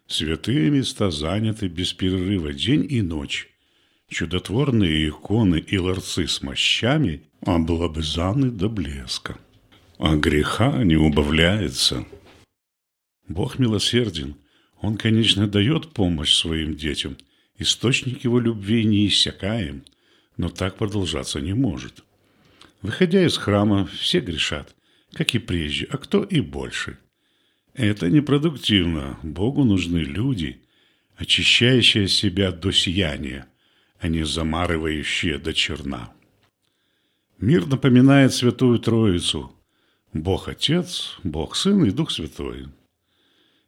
Святые места заняты без перерыва день и ночь. Чудотворные иконы и ларцы с мощами облобызаны до блеска а греха не убавляется. Бог милосерден. Он, конечно, дает помощь своим детям. Источник его любви не иссякаем, но так продолжаться не может. Выходя из храма, все грешат, как и прежде, а кто и больше. Это непродуктивно. Богу нужны люди, очищающие себя до сияния, а не замарывающие до черна. Мир напоминает Святую Троицу – Бог Отец, Бог Сын и Дух Святой.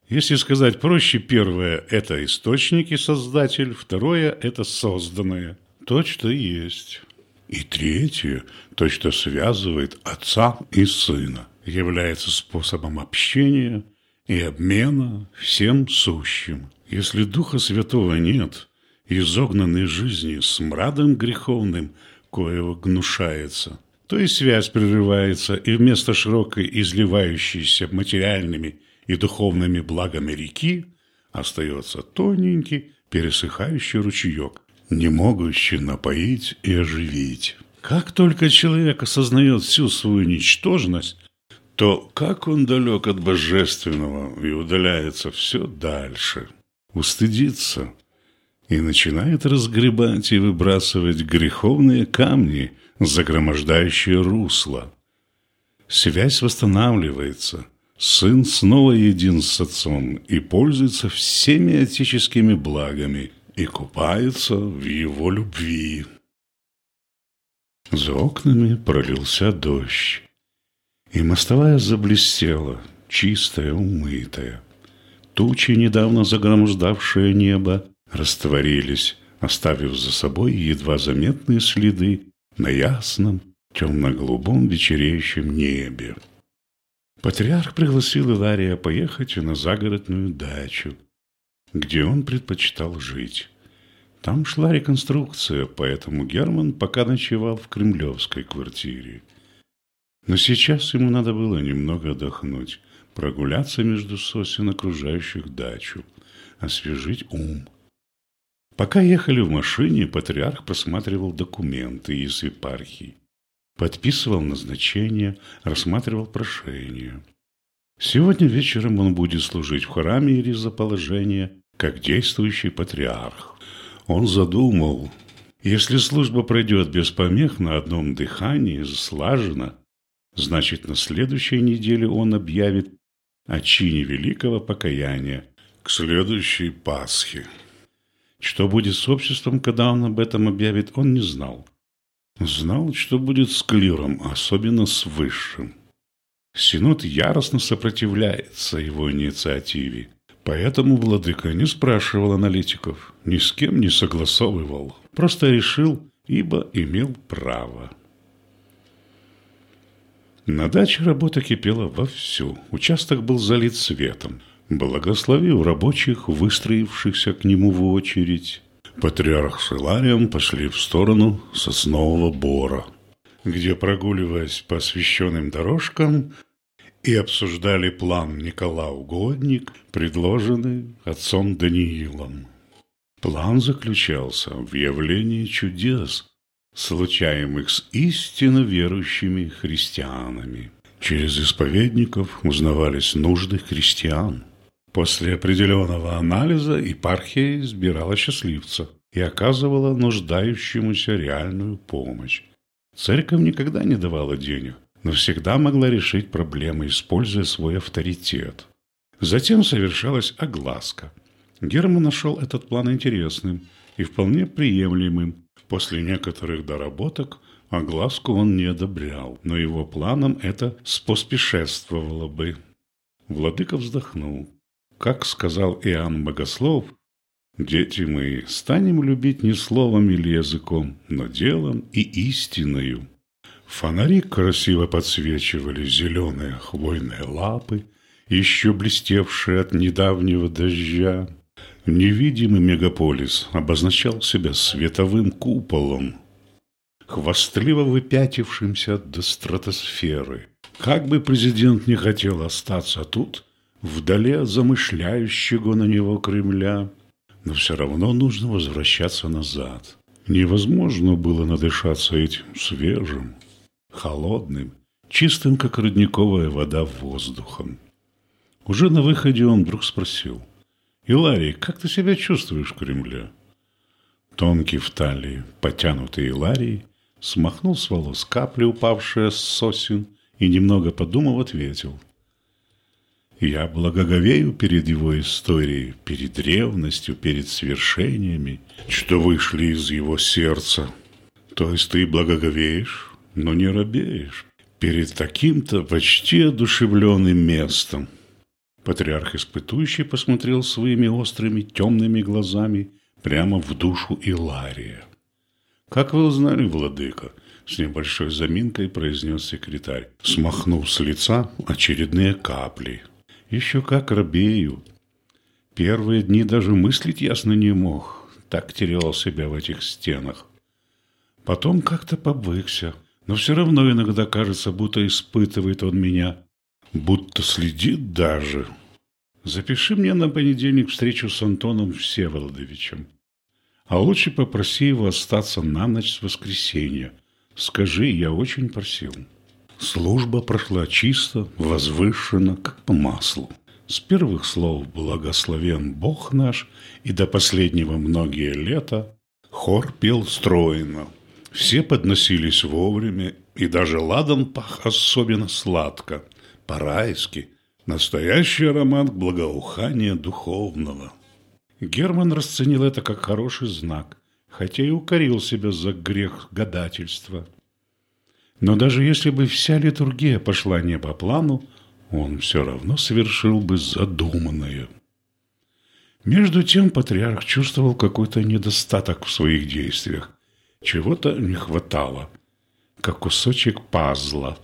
Если сказать проще, первое – это источник и создатель, второе – это созданное, то, что есть. И третье – то, что связывает Отца и Сына, является способом общения и обмена всем сущим. Если Духа Святого нет, изогнанной жизни с мрадом греховным, коего гнушается – то и связь прерывается, и вместо широкой изливающейся материальными и духовными благами реки остается тоненький пересыхающий ручеек, не могущий напоить и оживить. Как только человек осознает всю свою ничтожность, то как он далек от божественного и удаляется все дальше. Устыдится и начинает разгребать и выбрасывать греховные камни – загромождающее русло. Связь восстанавливается. Сын снова един с отцом и пользуется всеми отеческими благами и купается в его любви. За окнами пролился дождь, и мостовая заблестела, чистая, умытая. Тучи, недавно загромождавшие небо, растворились, оставив за собой едва заметные следы на ясном, темно-голубом вечереющем небе. Патриарх пригласил Илария поехать на загородную дачу, где он предпочитал жить. Там шла реконструкция, поэтому Герман пока ночевал в кремлевской квартире. Но сейчас ему надо было немного отдохнуть, прогуляться между сосен окружающих дачу, освежить ум – Пока ехали в машине, патриарх просматривал документы из епархии. Подписывал назначение, рассматривал прошение. Сегодня вечером он будет служить в храме Иризоположения, как действующий патриарх. Он задумал, если служба пройдет без помех на одном дыхании, слаженно, значит, на следующей неделе он объявит о чине великого покаяния к следующей Пасхе. Что будет с обществом, когда он об этом объявит, он не знал. Знал, что будет с клиром, особенно с высшим. Синод яростно сопротивляется его инициативе. Поэтому владыка не спрашивал аналитиков, ни с кем не согласовывал, просто решил, ибо имел право. На даче работа кипела вовсю, участок был залит светом благословил рабочих, выстроившихся к нему в очередь. Патриарх с Иларием пошли в сторону соснового бора, где, прогуливаясь по освещенным дорожкам, и обсуждали план Никола Угодник, предложенный отцом Даниилом. План заключался в явлении чудес, случаемых с истинно верующими христианами. Через исповедников узнавались нужды христиан – После определенного анализа епархия избирала счастливца и оказывала нуждающемуся реальную помощь. Церковь никогда не давала денег, но всегда могла решить проблемы, используя свой авторитет. Затем совершалась огласка. Герман нашел этот план интересным и вполне приемлемым. После некоторых доработок огласку он не одобрял, но его планам это споспешествовало бы. Владыка вздохнул. Как сказал Иоанн Богослов, «Дети мои, станем любить не словом или языком, но делом и истиною». Фонари красиво подсвечивали зеленые хвойные лапы, еще блестевшие от недавнего дождя. Невидимый мегаполис обозначал себя световым куполом, хвастливо выпятившимся до стратосферы. Как бы президент не хотел остаться тут, вдали замышляющего на него Кремля, но все равно нужно возвращаться назад. Невозможно было надышаться этим свежим, холодным, чистым, как родниковая вода, воздухом. Уже на выходе он вдруг спросил. «Иларий, как ты себя чувствуешь в Кремле?» Тонкий в талии, потянутый Иларий, смахнул с волос капли, упавшие с сосен, и, немного подумав, ответил. «Я благоговею перед его историей, перед древностью, перед свершениями, что вышли из его сердца. То есть ты благоговеешь, но не робеешь перед таким-то почти одушевленным местом». Патриарх испытующий посмотрел своими острыми темными глазами прямо в душу Илария. «Как вы узнали, владыка?» С небольшой заминкой произнес секретарь, смахнув с лица очередные капли. «Еще как робею. Первые дни даже мыслить ясно не мог. Так терял себя в этих стенах. Потом как-то побыкся, но все равно иногда кажется, будто испытывает он меня, будто следит даже. Запиши мне на понедельник встречу с Антоном Всеволодовичем. А лучше попроси его остаться на ночь с воскресенья. Скажи, я очень просил. Служба прошла чисто, возвышенно, как по маслу. С первых слов «Благословен Бог наш» и до последнего многие лета хор пел стройно. Все подносились вовремя, и даже ладан пах особенно сладко, по-райски, настоящий аромат благоухания духовного. Герман расценил это как хороший знак, хотя и укорил себя за грех гадательства. Но даже если бы вся литургия пошла не по плану, он все равно совершил бы задуманное. Между тем патриарх чувствовал какой-то недостаток в своих действиях. Чего-то не хватало, как кусочек пазла.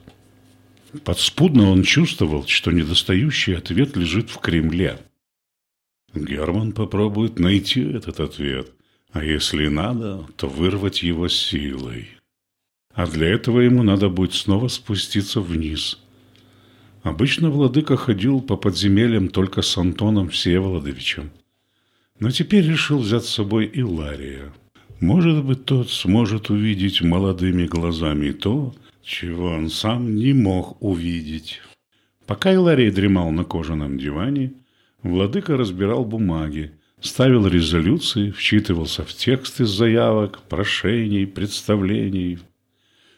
Подспудно он чувствовал, что недостающий ответ лежит в Кремле – Герман попробует найти этот ответ, а если надо, то вырвать его силой. А для этого ему надо будет снова спуститься вниз. Обычно владыка ходил по подземельям только с Антоном Всеволодовичем. Но теперь решил взять с собой и Лария. Может быть, тот сможет увидеть молодыми глазами то, чего он сам не мог увидеть. Пока Иларий дремал на кожаном диване, Владыка разбирал бумаги, ставил резолюции, вчитывался в тексты заявок, прошений, представлений.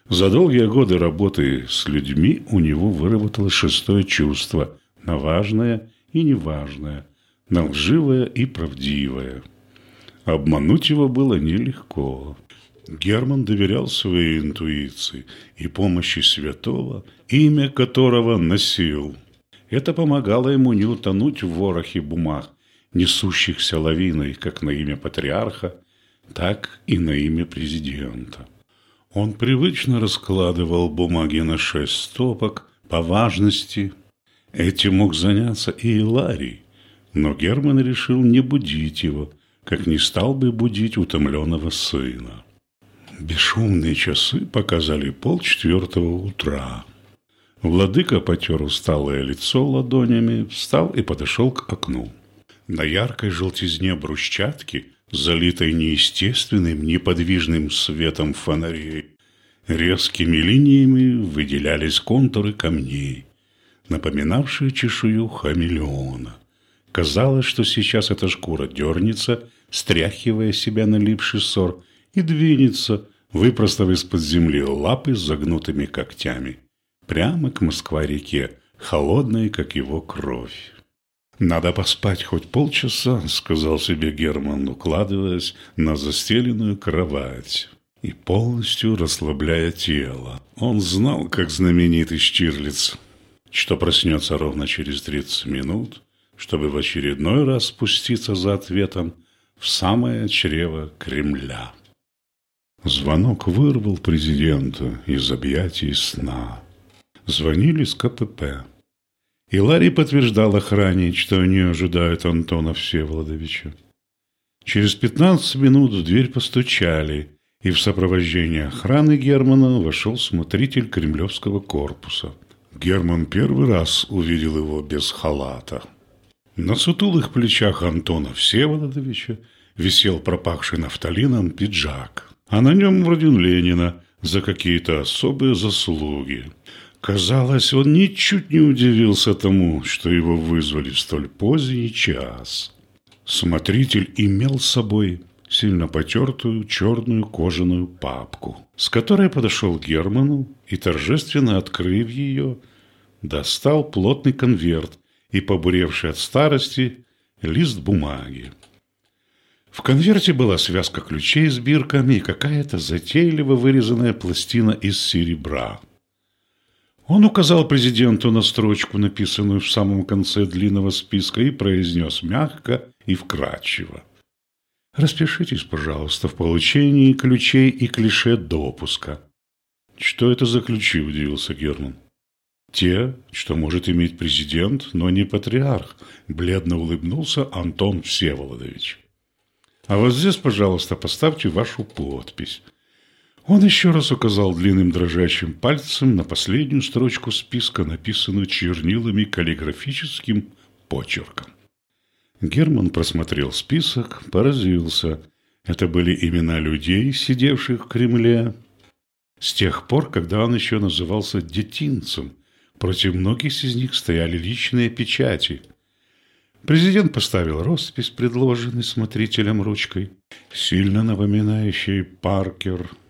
За долгие годы работы с людьми у него выработалось шестое чувство на важное и неважное, на лживое и правдивое. Обмануть его было нелегко. Герман доверял своей интуиции и помощи святого, имя которого носил – это помогало ему не утонуть в ворохе бумаг, несущихся лавиной как на имя патриарха, так и на имя президента. Он привычно раскладывал бумаги на шесть стопок по важности. Этим мог заняться и Иларий, но Герман решил не будить его, как не стал бы будить утомленного сына. Бесшумные часы показали полчетвертого утра. Владыка потер усталое лицо ладонями, встал и подошел к окну. На яркой желтизне брусчатки, залитой неестественным, неподвижным светом фонарей, резкими линиями выделялись контуры камней, напоминавшие чешую хамелеона. Казалось, что сейчас эта шкура дернется, стряхивая себя налипший ссор, и двинется, выпростав из-под земли лапы с загнутыми когтями. Прямо к Москва-реке, холодной, как его кровь. «Надо поспать хоть полчаса», — сказал себе Герман, укладываясь на застеленную кровать и полностью расслабляя тело. Он знал, как знаменитый Штирлиц, что проснется ровно через 30 минут, чтобы в очередной раз спуститься за ответом в самое чрево Кремля. Звонок вырвал президента из объятий сна. Звонили с КПП. И Ларри подтверждал охране, что они ожидают Антона Всеволодовича. Через пятнадцать минут в дверь постучали, и в сопровождении охраны Германа вошел смотритель кремлевского корпуса. Герман первый раз увидел его без халата. На сутулых плечах Антона Всеволодовича висел пропахший нафталином пиджак, а на нем орден Ленина за какие-то особые заслуги. Казалось, он ничуть не удивился тому, что его вызвали в столь поздний час. Смотритель имел с собой сильно потертую черную кожаную папку, с которой подошел к Герману и, торжественно открыв ее, достал плотный конверт и, побуревший от старости, лист бумаги. В конверте была связка ключей с бирками и какая-то затейливо вырезанная пластина из серебра – он указал президенту на строчку, написанную в самом конце длинного списка, и произнес мягко и вкрадчиво. «Распишитесь, пожалуйста, в получении ключей и клише допуска». «Что это за ключи?» – удивился Герман. «Те, что может иметь президент, но не патриарх», – бледно улыбнулся Антон Всеволодович. «А вот здесь, пожалуйста, поставьте вашу подпись». Он еще раз указал длинным дрожащим пальцем на последнюю строчку списка, написанную чернилами каллиграфическим почерком. Герман просмотрел список, поразился. Это были имена людей, сидевших в Кремле. С тех пор, когда он еще назывался детинцем, против многих из них стояли личные печати. Президент поставил роспись, предложенный смотрителем ручкой, сильно напоминающий Паркер –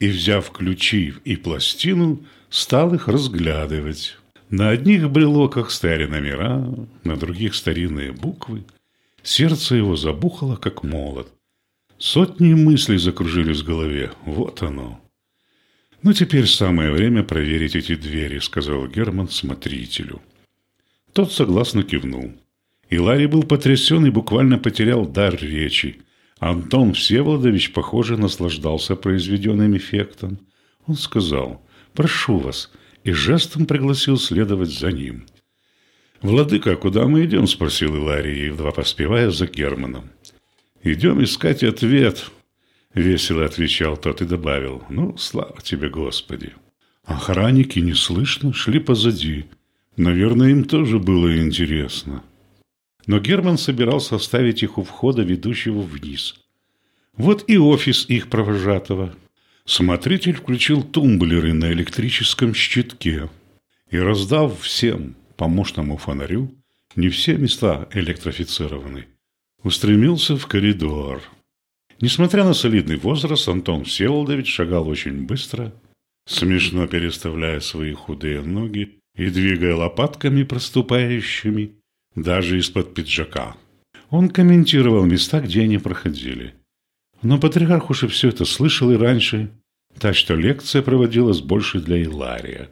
и, взяв ключи и пластину, стал их разглядывать. На одних брелоках стояли номера, на других старинные буквы. Сердце его забухало, как молот. Сотни мыслей закружились в голове. Вот оно. «Ну, теперь самое время проверить эти двери», — сказал Герман смотрителю. Тот согласно кивнул. И Ларри был потрясен и буквально потерял дар речи. Антон Всеволодович, похоже, наслаждался произведенным эффектом. Он сказал «Прошу вас», и жестом пригласил следовать за ним. «Владыка, куда мы идем?» – спросил Иларий, едва поспевая за Германом. «Идем искать ответ», – весело отвечал тот и добавил. «Ну, слава тебе, Господи!» Охранники неслышно шли позади. Наверное, им тоже было интересно но Герман собирался оставить их у входа, ведущего вниз. Вот и офис их провожатого. Смотритель включил тумблеры на электрическом щитке и, раздав всем помощному фонарю, не все места электрифицированы, устремился в коридор. Несмотря на солидный возраст, Антон Всеволодович шагал очень быстро, смешно переставляя свои худые ноги и двигая лопатками проступающими даже из-под пиджака. Он комментировал места, где они проходили. Но патриарх уже все это слышал и раньше, так что лекция проводилась больше для Илария.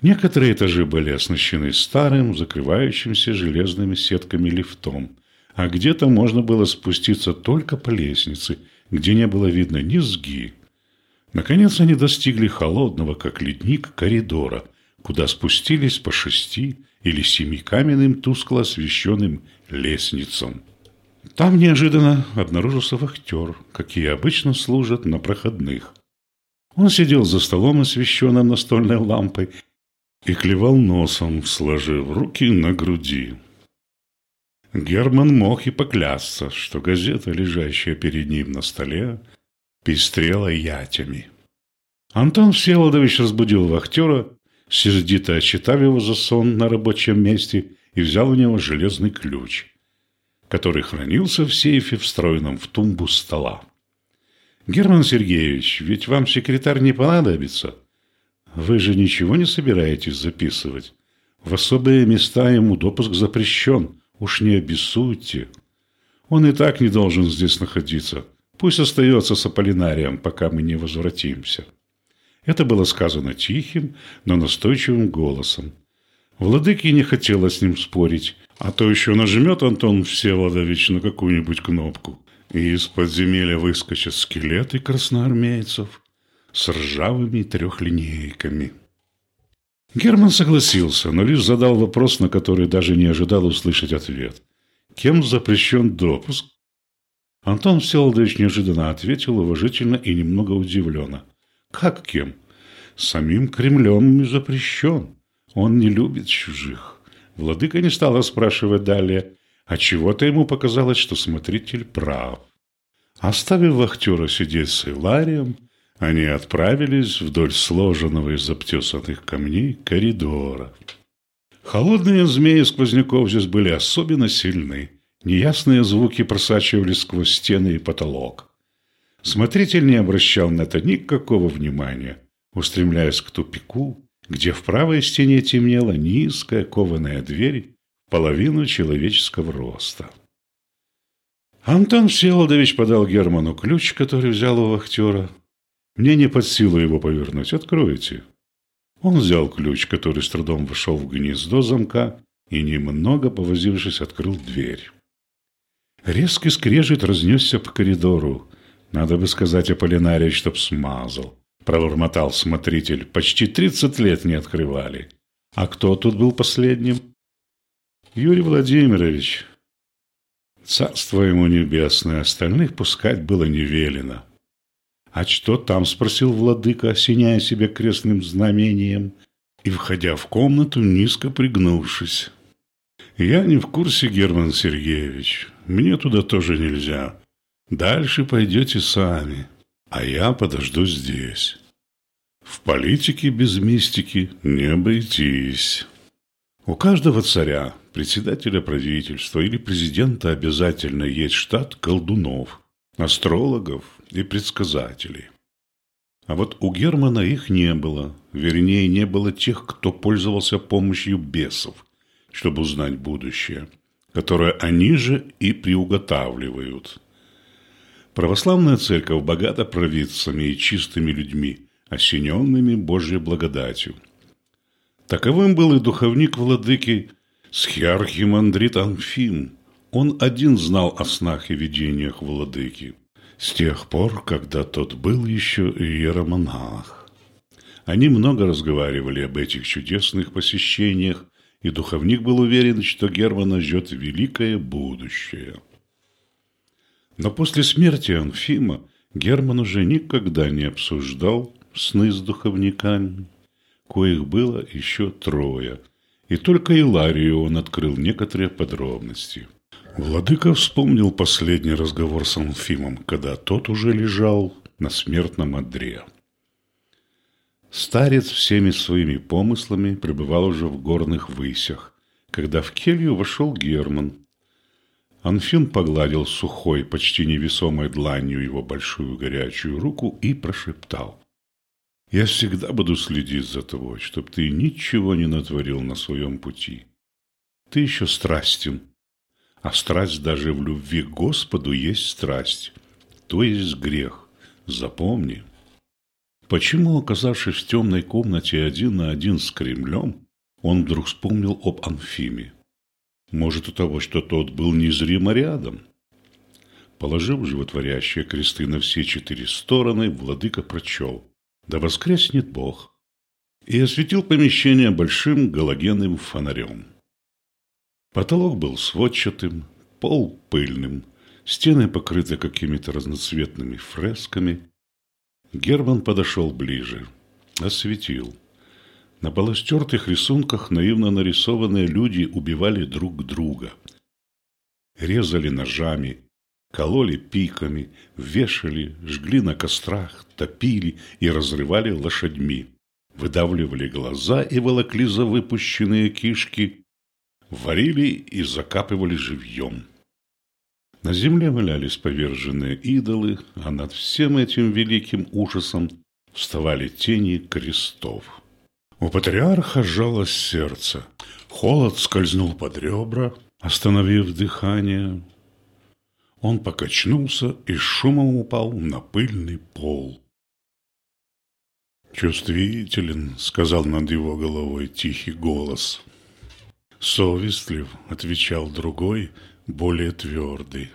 Некоторые этажи были оснащены старым, закрывающимся железными сетками лифтом, а где-то можно было спуститься только по лестнице, где не было видно низги. Наконец они достигли холодного, как ледник, коридора, куда спустились по шести или семи каменным тускло освещенным лестницам. Там неожиданно обнаружился вахтер, какие обычно служат на проходных. Он сидел за столом, освещенным настольной лампой, и клевал носом, сложив руки на груди. Герман мог и поклясться, что газета, лежащая перед ним на столе, пестрела ятями. Антон Всеволодович разбудил вахтера сердито отчитав его за сон на рабочем месте и взял у него железный ключ, который хранился в сейфе, встроенном в тумбу стола. «Герман Сергеевич, ведь вам секретарь не понадобится. Вы же ничего не собираетесь записывать? В особые места ему допуск запрещен. Уж не обессудьте. Он и так не должен здесь находиться. Пусть остается с Аполлинарием, пока мы не возвратимся». Это было сказано тихим, но настойчивым голосом. Владыке не хотелось с ним спорить, а то еще нажмет Антон Всеволодович на какую-нибудь кнопку, и из подземелья выскочат скелеты красноармейцев с ржавыми трехлинейками. Герман согласился, но лишь задал вопрос, на который даже не ожидал услышать ответ. Кем запрещен допуск? Антон Всеволодович неожиданно ответил уважительно и немного удивленно. Как кем? Самим Кремлем запрещен. Он не любит чужих. Владыка не стал спрашивать далее, а чего-то ему показалось, что смотритель прав. Оставив вахтера сидеть с Иларием, они отправились вдоль сложенного из обтесанных камней коридора. Холодные змеи сквозняков здесь были особенно сильны. Неясные звуки просачивались сквозь стены и потолок. Смотритель не обращал на это никакого внимания, устремляясь к тупику, где в правой стене темнела низкая кованая дверь половину человеческого роста. Антон Всеволодович подал Герману ключ, который взял у вахтера. «Мне не под силу его повернуть. Откройте». Он взял ключ, который с трудом вошел в гнездо замка и, немного повозившись, открыл дверь. Резкий скрежет разнесся по коридору. Надо бы сказать Аполлинарию, чтоб смазал. Пробормотал смотритель. Почти тридцать лет не открывали. А кто тут был последним? Юрий Владимирович. Царство ему небесное, остальных пускать было не велено. «А что там?» – спросил владыка, осеняя себя крестным знамением и, входя в комнату, низко пригнувшись. «Я не в курсе, Герман Сергеевич. Мне туда тоже нельзя. Дальше пойдете сами, а я подожду здесь. В политике без мистики не обойтись. У каждого царя, председателя правительства или президента обязательно есть штат колдунов, астрологов и предсказателей. А вот у Германа их не было, вернее, не было тех, кто пользовался помощью бесов, чтобы узнать будущее, которое они же и приуготавливают – Православная церковь богата провидцами и чистыми людьми, осененными Божьей благодатью. Таковым был и духовник владыки Схиархимандрит Анфим. Он один знал о снах и видениях владыки. С тех пор, когда тот был еще иеромонах. Они много разговаривали об этих чудесных посещениях, и духовник был уверен, что Германа ждет великое будущее – но после смерти Анфима Герман уже никогда не обсуждал сны с духовниками, коих было еще трое, и только Иларию он открыл некоторые подробности. Владыка вспомнил последний разговор с Анфимом, когда тот уже лежал на смертном одре. Старец всеми своими помыслами пребывал уже в горных высях, когда в келью вошел Герман Анфим погладил сухой, почти невесомой дланью его большую горячую руку и прошептал. «Я всегда буду следить за тобой, чтоб ты ничего не натворил на своем пути. Ты еще страстен, а страсть даже в любви к Господу есть страсть, то есть грех. Запомни». Почему, оказавшись в темной комнате один на один с Кремлем, он вдруг вспомнил об Анфиме? Может, у того, что тот был незримо рядом. Положив животворящие кресты на все четыре стороны, владыка прочел «Да воскреснет Бог!» и осветил помещение большим галогенным фонарем. Потолок был сводчатым, пол пыльным, стены покрыты какими-то разноцветными фресками. Герман подошел ближе, осветил – на полостертых рисунках наивно нарисованные люди убивали друг друга. Резали ножами, кололи пиками, вешали, жгли на кострах, топили и разрывали лошадьми. Выдавливали глаза и волокли за выпущенные кишки. Варили и закапывали живьем. На земле валялись поверженные идолы, а над всем этим великим ужасом вставали тени крестов. У патриарха сжалось сердце. Холод скользнул под ребра, остановив дыхание. Он покачнулся и шумом упал на пыльный пол. «Чувствителен», — сказал над его головой тихий голос. «Совестлив», — отвечал другой, более твердый.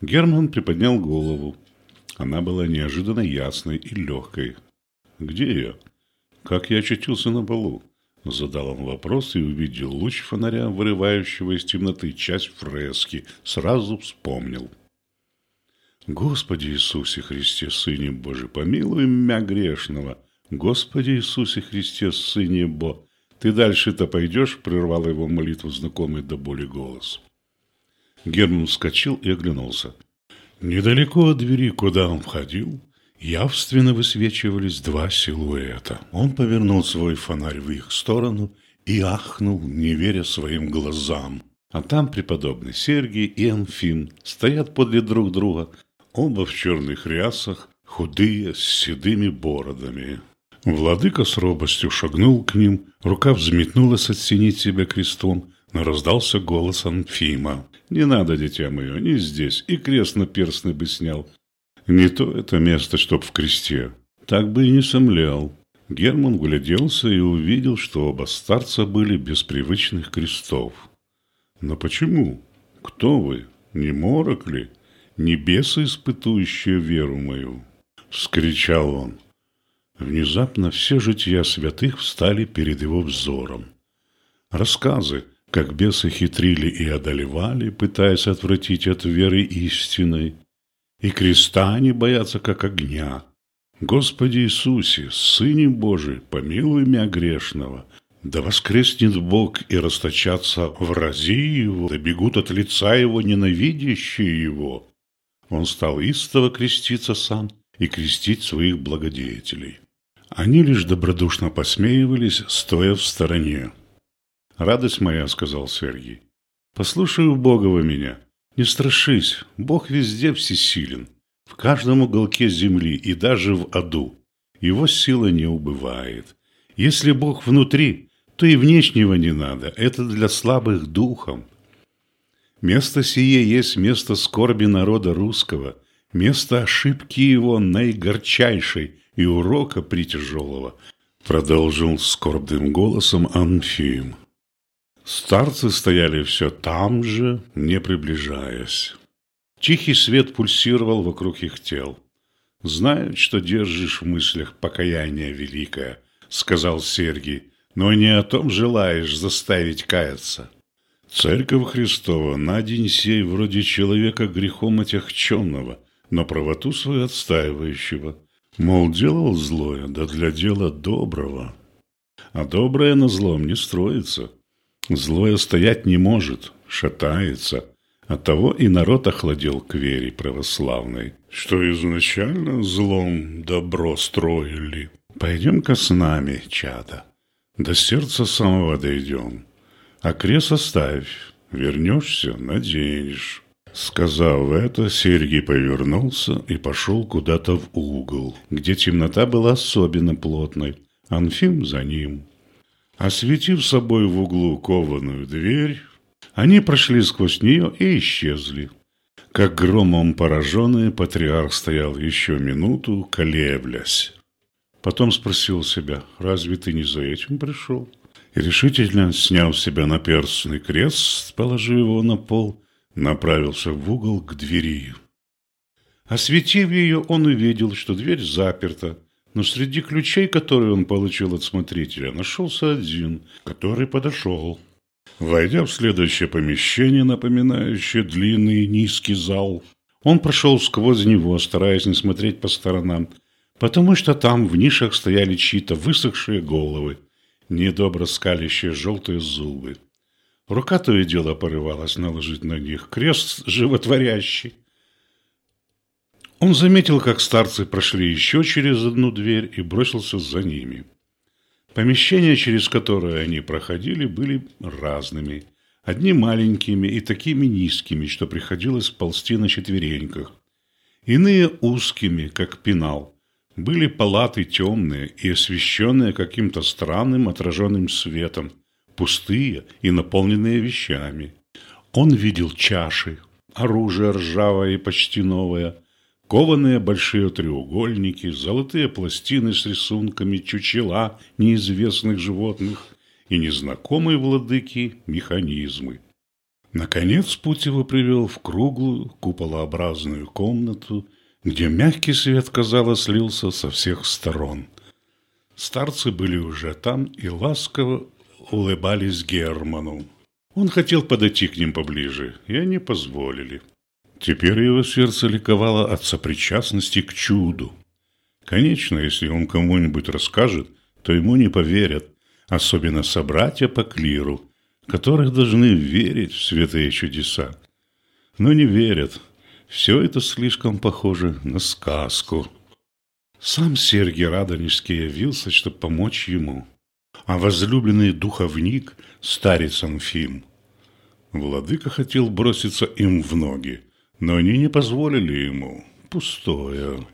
Герман приподнял голову. Она была неожиданно ясной и легкой. «Где я? Как я очутился на полу?» Задал он вопрос и увидел луч фонаря, вырывающего из темноты часть фрески. Сразу вспомнил. «Господи Иисусе Христе, Сыне Божий, помилуй меня грешного! Господи Иисусе Христе, Сыне Бо!» «Ты дальше-то пойдешь?» – прервал его молитву знакомый до боли голос. Герман вскочил и оглянулся. Недалеко от двери, куда он входил, явственно высвечивались два силуэта. Он повернул свой фонарь в их сторону и ахнул, не веря своим глазам. А там преподобный Сергий и Анфим стоят подле друг друга, оба в черных рясах, худые, с седыми бородами. Владыка с робостью шагнул к ним, рука взметнулась отсенить себя крестом, но раздался голос Анфима. «Не надо, дитя мое, не здесь, и крест на перстный бы снял. Не то это место, чтоб в кресте. Так бы и не сомлял». Герман гляделся и увидел, что оба старца были без привычных крестов. «Но почему? Кто вы? Не морок ли? Не бесы, испытующие веру мою?» — вскричал он. Внезапно все жития святых встали перед его взором. Рассказы, как бесы хитрили и одолевали, пытаясь отвратить от веры истинной, и креста они боятся, как огня. Господи Иисусе, Сыне Божий, помилуй меня грешного, да воскреснет Бог и расточатся врази Его, да бегут от лица Его ненавидящие Его. Он стал истово креститься сам и крестить своих благодетелей. Они лишь добродушно посмеивались, стоя в стороне. «Радость моя», — сказал Сергий, — «послушай у Бога вы меня. Не страшись, Бог везде всесилен, в каждом уголке земли и даже в аду. Его сила не убывает. Если Бог внутри, то и внешнего не надо, это для слабых духом. Место сие есть место скорби народа русского, место ошибки его наигорчайшей, и урока притяжелого, продолжил скорбным голосом Анфим. Старцы стояли все там же, не приближаясь. Тихий свет пульсировал вокруг их тел. «Знают, что держишь в мыслях покаяние великое», — сказал Сергий, «но не о том желаешь заставить каяться». Церковь Христова на день сей вроде человека грехом отягченного, но правоту свою отстаивающего. Мол, делал злое, да для дела доброго. А доброе на злом не строится. Злое стоять не может, шатается. Оттого и народ охладел к вере православной, что изначально злом добро строили. Пойдем-ка с нами, чада, до сердца самого дойдем. А крест оставь, вернешься, наденешь. Сказав это, Сергий повернулся и пошел куда-то в угол, где темнота была особенно плотной. Анфим за ним. Осветив собой в углу кованую дверь, они прошли сквозь нее и исчезли. Как громом пораженный, патриарх стоял еще минуту, колеблясь. Потом спросил себя, разве ты не за этим пришел? И решительно снял себя наперстный крест, положив его на пол, направился в угол к двери. Осветив ее, он увидел, что дверь заперта, но среди ключей, которые он получил от смотрителя, нашелся один, который подошел. Войдя в следующее помещение, напоминающее длинный низкий зал, он прошел сквозь него, стараясь не смотреть по сторонам, потому что там в нишах стояли чьи-то высохшие головы, недобро скалящие желтые зубы. Рука то и дело порывалась наложить на них крест животворящий. Он заметил, как старцы прошли еще через одну дверь и бросился за ними. Помещения, через которые они проходили, были разными. Одни маленькими и такими низкими, что приходилось ползти на четвереньках. Иные узкими, как пенал. Были палаты темные и освещенные каким-то странным отраженным светом, пустые и наполненные вещами. Он видел чаши, оружие ржавое и почти новое, кованые большие треугольники, золотые пластины с рисунками чучела неизвестных животных и незнакомые владыки механизмы. Наконец путь его привел в круглую куполообразную комнату, где мягкий свет, казалось, лился со всех сторон. Старцы были уже там и ласково улыбались Герману. Он хотел подойти к ним поближе, и они позволили. Теперь его сердце ликовало от сопричастности к чуду. Конечно, если он кому-нибудь расскажет, то ему не поверят, особенно собратья по клиру, которых должны верить в святые чудеса. Но не верят. Все это слишком похоже на сказку. Сам Сергий Радонежский явился, чтобы помочь ему. А возлюбленный духовник, старец Анфим. Владыка хотел броситься им в ноги, но они не позволили ему. Пустое.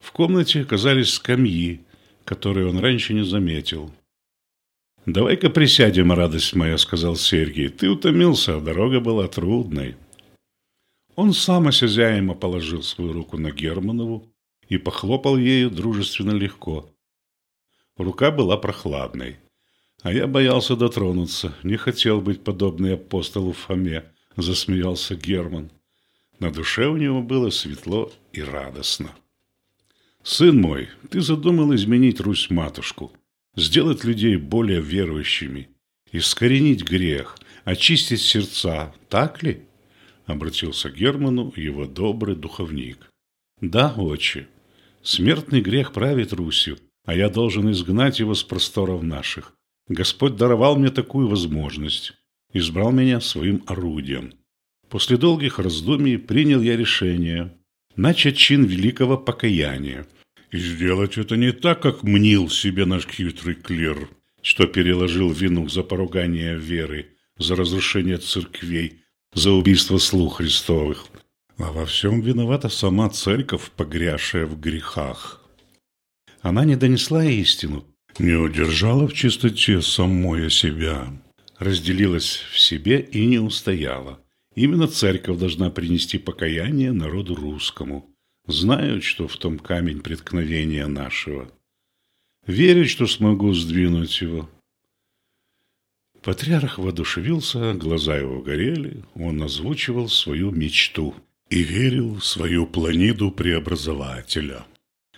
В комнате оказались скамьи, которые он раньше не заметил. «Давай-ка присядем, радость моя», — сказал Сергей. «Ты утомился, а дорога была трудной». Он сам осязаемо положил свою руку на Германову и похлопал ею дружественно легко. Рука была прохладной. А я боялся дотронуться, не хотел быть подобный апостолу Фоме, засмеялся Герман. На душе у него было светло и радостно. «Сын мой, ты задумал изменить Русь-матушку сделать людей более верующими, искоренить грех, очистить сердца, так ли? Обратился к Герману его добрый духовник. Да, отче, смертный грех правит Русью, а я должен изгнать его с просторов наших. Господь даровал мне такую возможность, избрал меня своим орудием. После долгих раздумий принял я решение начать чин великого покаяния – и сделать это не так, как мнил себе наш хитрый клир, что переложил вину за поругание веры, за разрушение церквей, за убийство слух Христовых. А во всем виновата сама церковь, погрязшая в грехах. Она не донесла истину, не удержала в чистоте самое себя, разделилась в себе и не устояла. Именно церковь должна принести покаяние народу русскому – знают, что в том камень преткновения нашего. Верят, что смогу сдвинуть его. Патриарх воодушевился, глаза его горели, он озвучивал свою мечту и верил в свою планиду преобразователя,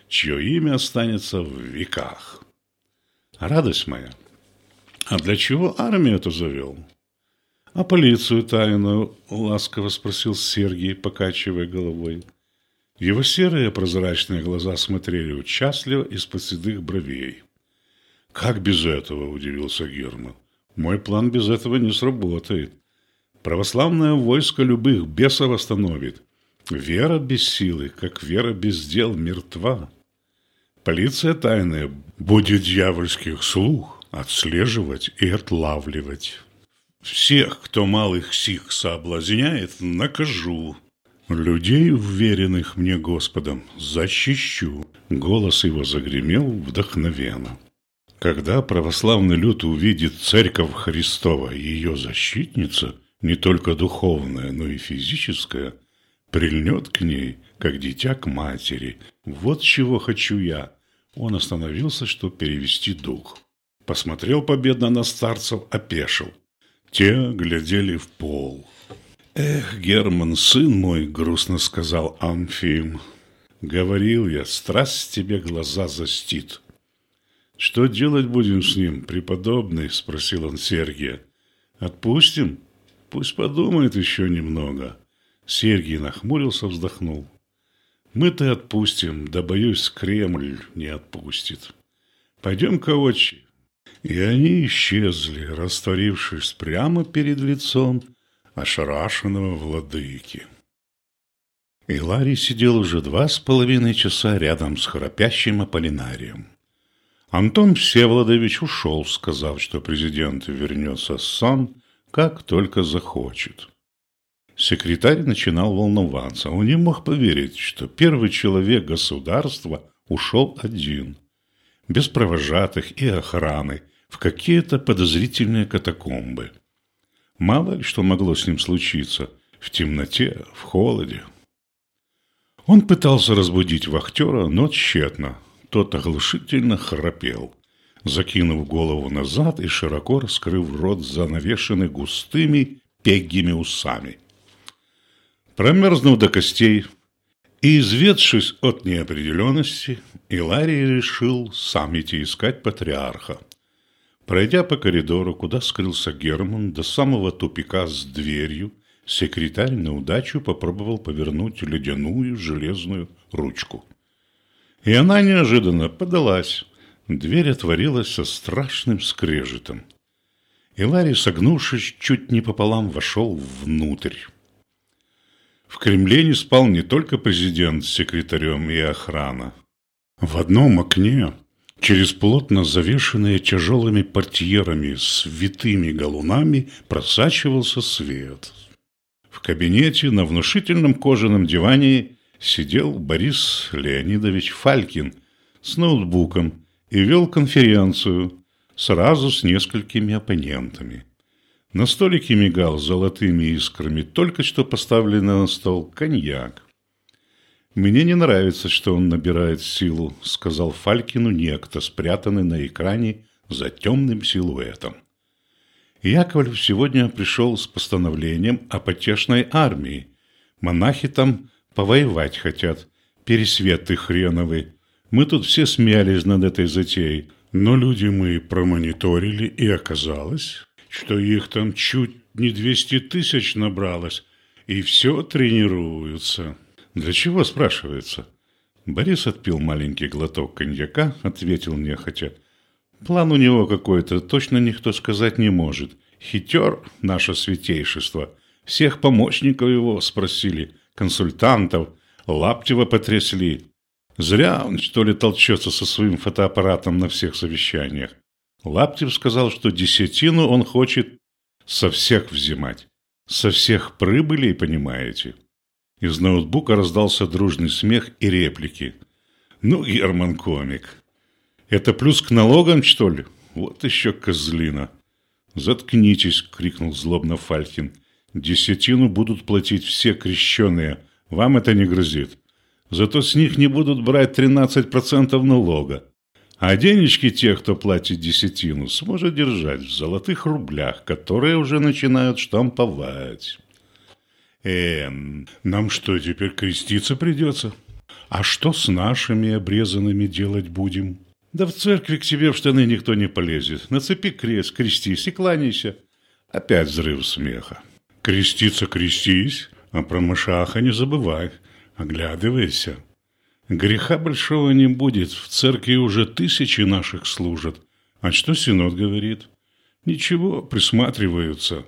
чье имя останется в веках. Радость моя, а для чего армию это завел? А полицию тайную, ласково спросил Сергий, покачивая головой. Его серые прозрачные глаза смотрели участливо из-под седых бровей. «Как без этого?» – удивился Герман. «Мой план без этого не сработает. Православное войско любых бесов остановит. Вера без силы, как вера без дел, мертва. Полиция тайная будет дьявольских слух отслеживать и отлавливать. Всех, кто малых сих соблазняет, накажу, Людей, уверенных мне Господом, защищу. Голос его загремел вдохновенно. Когда православный люд увидит церковь Христова ее защитница, не только духовная, но и физическая, прильнет к ней, как дитя к матери. Вот чего хочу я. Он остановился, чтобы перевести дух. Посмотрел победно на старцев, опешил. Те глядели в пол. «Эх, Герман, сын мой!» — грустно сказал Амфим. «Говорил я, страсть тебе глаза застит». «Что делать будем с ним, преподобный?» — спросил он Сергия. «Отпустим? Пусть подумает еще немного». Сергий нахмурился, вздохнул. «Мы-то отпустим, да, боюсь, Кремль не отпустит. Пойдем-ка, отче». И они исчезли, растворившись прямо перед лицом ошарашенного владыки. Иларий сидел уже два с половиной часа рядом с храпящим Аполлинарием. Антон Всеволодович ушел, сказав, что президент вернется сам, как только захочет. Секретарь начинал волноваться. Он не мог поверить, что первый человек государства ушел один, без провожатых и охраны, в какие-то подозрительные катакомбы. Мало ли что могло с ним случиться в темноте, в холоде. Он пытался разбудить вахтера, но тщетно. Тот оглушительно храпел, закинув голову назад и широко раскрыв рот, занавешенный густыми пегими усами. Промерзнув до костей и изведшись от неопределенности, Иларий решил сам идти искать патриарха. Пройдя по коридору, куда скрылся Герман, до самого тупика с дверью, секретарь на удачу попробовал повернуть ледяную железную ручку. И она неожиданно подалась. Дверь отворилась со страшным скрежетом. И Ларри, согнувшись, чуть не пополам вошел внутрь. В Кремле не спал не только президент с секретарем и охрана. В одном окне, через плотно завешенные тяжелыми портьерами с витыми галунами, просачивался свет. В кабинете на внушительном кожаном диване сидел Борис Леонидович Фалькин с ноутбуком и вел конференцию сразу с несколькими оппонентами. На столике мигал золотыми искрами только что поставленный на стол коньяк. «Мне не нравится, что он набирает силу», — сказал Фалькину некто, спрятанный на экране за темным силуэтом. Яковлев сегодня пришел с постановлением о потешной армии. Монахи там повоевать хотят. Пересветы хреновы. Мы тут все смеялись над этой затеей. Но люди мы промониторили, и оказалось, что их там чуть не 200 тысяч набралось, и все тренируются. Для чего, спрашивается? Борис отпил маленький глоток коньяка, ответил нехотя. План у него какой-то, точно никто сказать не может. Хитер наше святейшество. Всех помощников его спросили, консультантов, Лаптева потрясли. Зря он, что ли, толчется со своим фотоаппаратом на всех совещаниях. Лаптев сказал, что десятину он хочет со всех взимать. Со всех прибылей, понимаете? Из ноутбука раздался дружный смех и реплики. Ну, Герман комик. Это плюс к налогам, что ли? Вот еще козлина. Заткнитесь, крикнул злобно Фалькин. Десятину будут платить все крещеные. Вам это не грозит. Зато с них не будут брать 13% налога. А денежки тех, кто платит десятину, сможет держать в золотых рублях, которые уже начинают штамповать. Эм, нам что, теперь креститься придется? А что с нашими обрезанными делать будем? Да в церкви к тебе в штаны никто не полезет. Нацепи крест, крестись и кланяйся. Опять взрыв смеха. Креститься крестись, а про Машаха не забывай. Оглядывайся. Греха большого не будет, в церкви уже тысячи наших служат. А что Синод говорит? Ничего, присматриваются.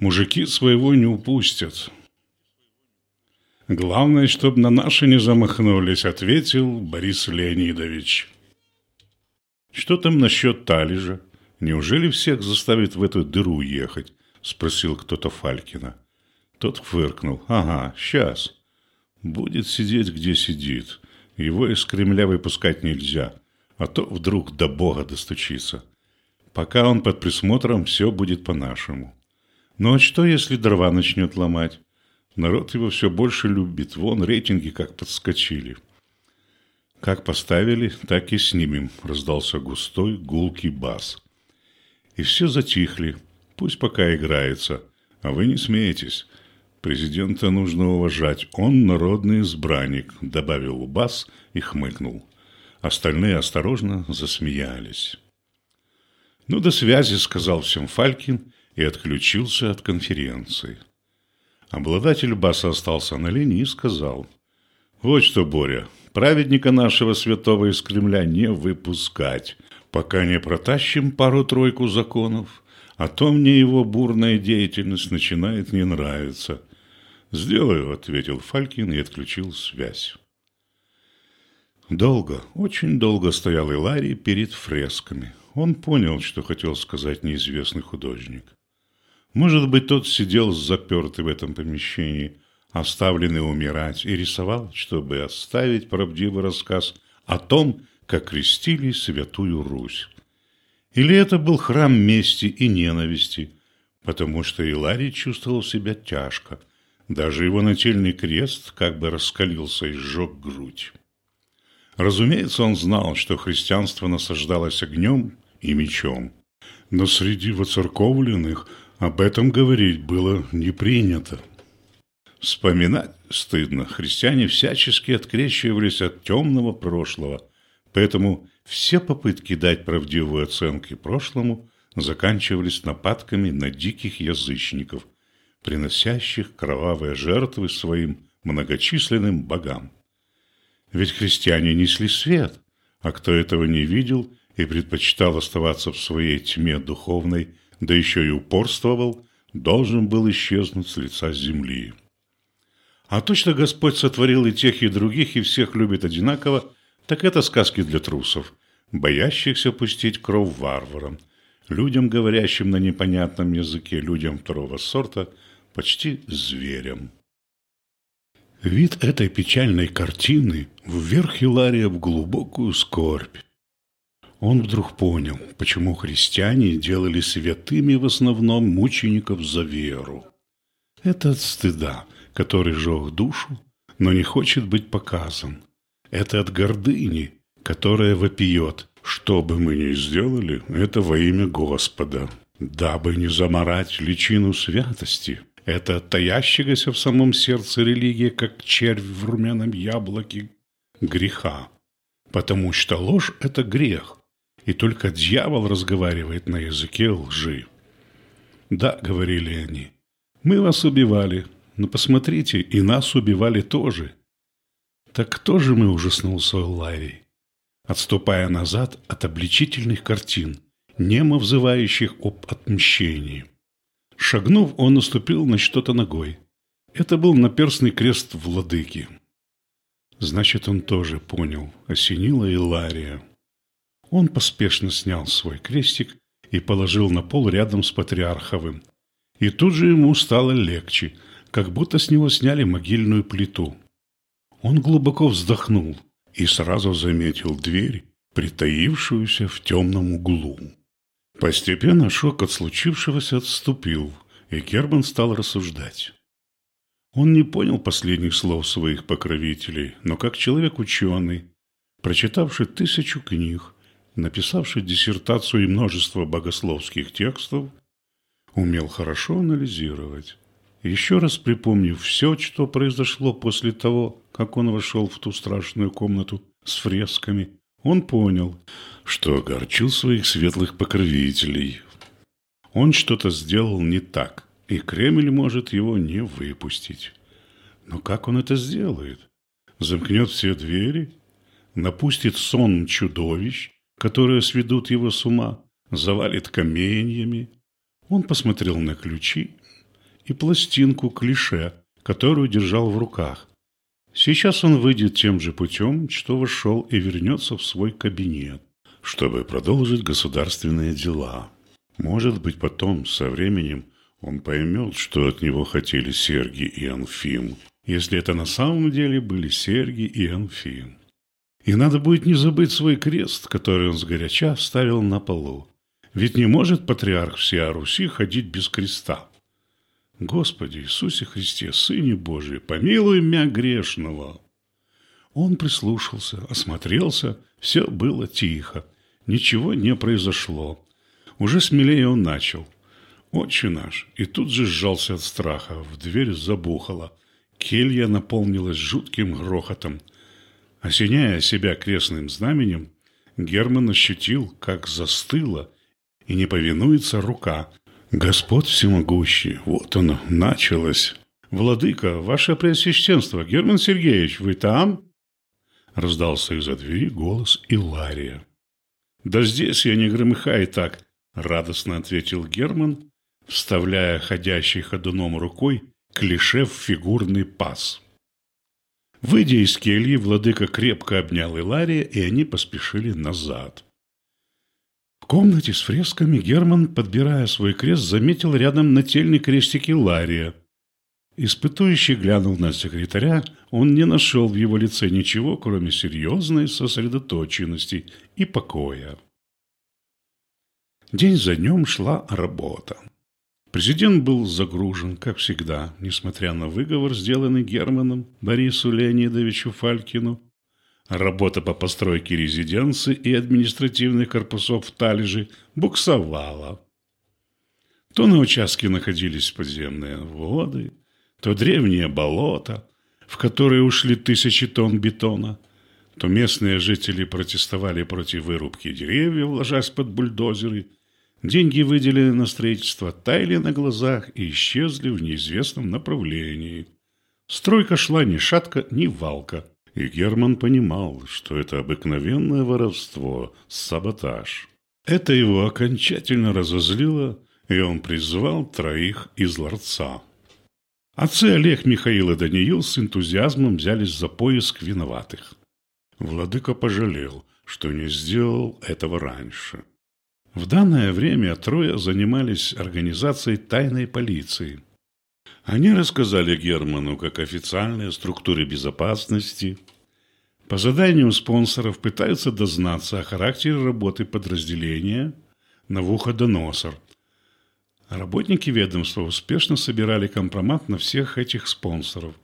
Мужики своего не упустят. Главное, чтобы на наши не замахнулись, ответил Борис Леонидович. Что там насчет Талижа? Неужели всех заставит в эту дыру ехать? Спросил кто-то Фалькина. Тот фыркнул. Ага, сейчас. Будет сидеть, где сидит. Его из Кремля выпускать нельзя, а то вдруг до Бога достучится. Пока он под присмотром, все будет по-нашему. Ну а что, если дрова начнет ломать? Народ его все больше любит. Вон рейтинги как подскочили. Как поставили, так и снимем, раздался густой гулкий бас. И все затихли. Пусть пока играется. А вы не смеетесь. Президента нужно уважать. Он народный избранник, добавил Бас и хмыкнул. Остальные осторожно засмеялись. «Ну, до связи», — сказал всем Фалькин и отключился от конференции. Обладатель баса остался на линии и сказал. «Вот что, Боря, праведника нашего святого из Кремля не выпускать, пока не протащим пару-тройку законов, а то мне его бурная деятельность начинает не нравиться. «Сделаю», — ответил Фалькин и отключил связь. Долго, очень долго стоял Иларий перед фресками. Он понял, что хотел сказать неизвестный художник. Может быть, тот сидел запертый в этом помещении, оставленный умирать, и рисовал, чтобы оставить правдивый рассказ о том, как крестили Святую Русь. Или это был храм мести и ненависти, потому что Иларий чувствовал себя тяжко. Даже его нательный крест как бы раскалился и сжег грудь. Разумеется, он знал, что христианство насаждалось огнем и мечом. Но среди воцерковленных об этом говорить было не принято. Вспоминать стыдно. Христиане всячески открещивались от темного прошлого, поэтому все попытки дать правдивую оценку прошлому заканчивались нападками на диких язычников, приносящих кровавые жертвы своим многочисленным богам. Ведь христиане несли свет, а кто этого не видел и предпочитал оставаться в своей тьме духовной, да еще и упорствовал, должен был исчезнуть с лица земли. А то, что Господь сотворил и тех, и других, и всех любит одинаково, так это сказки для трусов, боящихся пустить кровь варварам, людям, говорящим на непонятном языке, людям второго сорта, почти зверям. Вид этой печальной картины вверх Хилария в глубокую скорбь. Он вдруг понял, почему христиане делали святыми в основном мучеников за веру. Это от стыда, который жег душу, но не хочет быть показан. Это от гордыни, которая вопиет. Что бы мы ни сделали, это во имя Господа, дабы не заморать личину святости. Это таящегося в самом сердце религии, как червь в румяном яблоке, греха. Потому что ложь – это грех, и только дьявол разговаривает на языке лжи. «Да», – говорили они, – «мы вас убивали, но посмотрите, и нас убивали тоже». Так кто же мы ужаснулся Ларий, отступая назад от обличительных картин, немо взывающих об отмщении? Шагнув, он наступил на что-то ногой. Это был наперстный крест владыки. Значит, он тоже понял, осенила Илария. Он поспешно снял свой крестик и положил на пол рядом с патриарховым. И тут же ему стало легче, как будто с него сняли могильную плиту. Он глубоко вздохнул и сразу заметил дверь, притаившуюся в темном углу. Постепенно шок от случившегося отступил, и Герман стал рассуждать. Он не понял последних слов своих покровителей, но как человек ученый, прочитавший тысячу книг, написавший диссертацию и множество богословских текстов, умел хорошо анализировать. Еще раз припомнив все, что произошло после того, как он вошел в ту страшную комнату с фресками, он понял, что огорчил своих светлых покровителей. Он что-то сделал не так, и Кремль может его не выпустить. Но как он это сделает? Замкнет все двери? Напустит сон чудовищ, которые сведут его с ума? Завалит каменьями? Он посмотрел на ключи и пластинку клише, которую держал в руках. Сейчас он выйдет тем же путем, что вошел и вернется в свой кабинет, чтобы продолжить государственные дела. Может быть, потом, со временем, он поймет, что от него хотели Сергий и Анфим, если это на самом деле были Сергий и Анфим. И надо будет не забыть свой крест, который он сгоряча ставил на полу. Ведь не может патриарх всея Руси ходить без креста. Господи Иисусе Христе, Сыне Божий, помилуй меня грешного. Он прислушался, осмотрелся, все было тихо, ничего не произошло. Уже смелее он начал. «Отче наш!» И тут же сжался от страха, в дверь забухала. Келья наполнилась жутким грохотом. Осеняя себя крестным знаменем, Герман ощутил, как застыла и не повинуется рука, Господь всемогущий, вот оно, началось. Владыка, ваше преосвященство, Герман Сергеевич, вы там? Раздался из-за двери голос Илария. Да здесь я не громыхай так, радостно ответил Герман, вставляя ходящий ходуном рукой клише в фигурный паз. Выйдя из кельи, владыка крепко обнял Илария, и они поспешили назад. Комнате с фресками Герман, подбирая свой крест, заметил рядом нательный крестик Илария. Испытующий глянул на секретаря, он не нашел в его лице ничего, кроме серьезной сосредоточенности и покоя. День за днем шла работа. Президент был загружен, как всегда, несмотря на выговор, сделанный Германом Борису Леонидовичу Фалькину. Работа по постройке резиденции и административных корпусов в Талиже буксовала. То на участке находились подземные воды, то древние болота, в которые ушли тысячи тонн бетона, то местные жители протестовали против вырубки деревьев, ложась под бульдозеры. Деньги, выделенные на строительство, таяли на глазах и исчезли в неизвестном направлении. Стройка шла ни шатка, ни валка – и Герман понимал, что это обыкновенное воровство, саботаж. Это его окончательно разозлило, и он призвал троих из ларца. Отцы Олег, Михаил и Даниил с энтузиазмом взялись за поиск виноватых. Владыка пожалел, что не сделал этого раньше. В данное время трое занимались организацией тайной полиции. Они рассказали Герману, как официальные структуры безопасности по заданию спонсоров пытаются дознаться о характере работы подразделения Навуходоносор. Работники ведомства успешно собирали компромат на всех этих спонсоров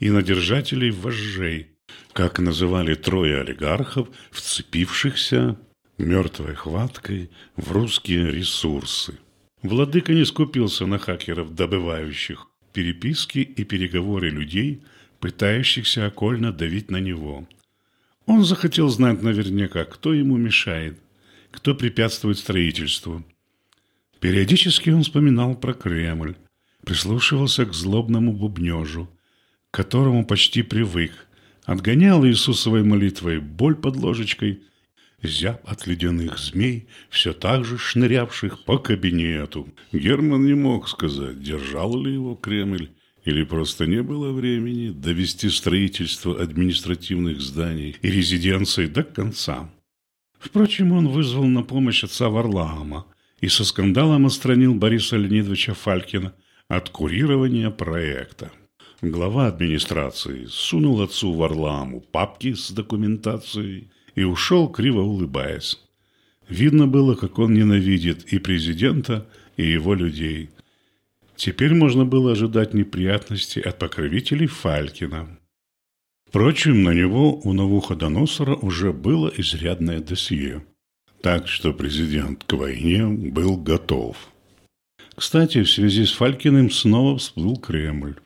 и на держателей вожжей, как называли трое олигархов, вцепившихся мертвой хваткой в русские ресурсы. Владыка не скупился на хакеров, добывающих переписки и переговоры людей, пытающихся окольно давить на него. Он захотел знать наверняка, кто ему мешает, кто препятствует строительству. Периодически он вспоминал про Кремль, прислушивался к злобному бубнежу, к которому почти привык, отгонял Иисусовой молитвой боль под ложечкой – зяб от ледяных змей, все так же шнырявших по кабинету. Герман не мог сказать, держал ли его Кремль, или просто не было времени довести строительство административных зданий и резиденций до конца. Впрочем, он вызвал на помощь отца Варлаама и со скандалом отстранил Бориса Леонидовича Фалькина от курирования проекта. Глава администрации сунул отцу Варламу папки с документацией и ушел, криво улыбаясь. Видно было, как он ненавидит и президента, и его людей. Теперь можно было ожидать неприятностей от покровителей Фалькина. Впрочем, на него у Навуходоносора уже было изрядное досье. Так что президент к войне был готов. Кстати, в связи с Фалькиным снова всплыл Кремль.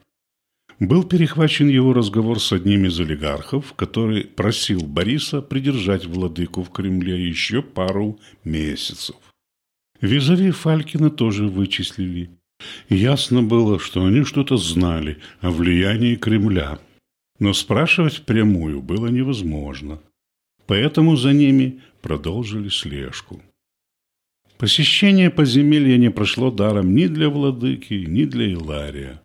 Был перехвачен его разговор с одним из олигархов, который просил Бориса придержать владыку в Кремле еще пару месяцев. Визави Фалькина тоже вычислили. Ясно было, что они что-то знали о влиянии Кремля, но спрашивать прямую было невозможно. Поэтому за ними продолжили слежку. Посещение подземелья не прошло даром ни для владыки, ни для Илария.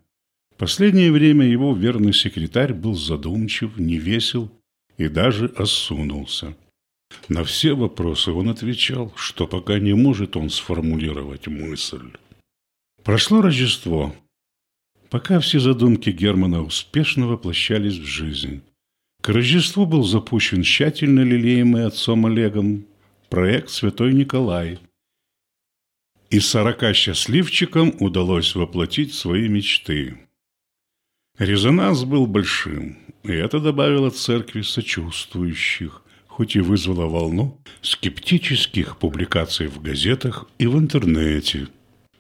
Последнее время его верный секретарь был задумчив, невесел и даже осунулся. На все вопросы он отвечал, что пока не может он сформулировать мысль. Прошло Рождество. Пока все задумки Германа успешно воплощались в жизнь. К Рождеству был запущен тщательно лелеемый отцом Олегом проект «Святой Николай». И сорока счастливчикам удалось воплотить свои мечты. Резонанс был большим, и это добавило церкви сочувствующих, хоть и вызвало волну скептических публикаций в газетах и в интернете.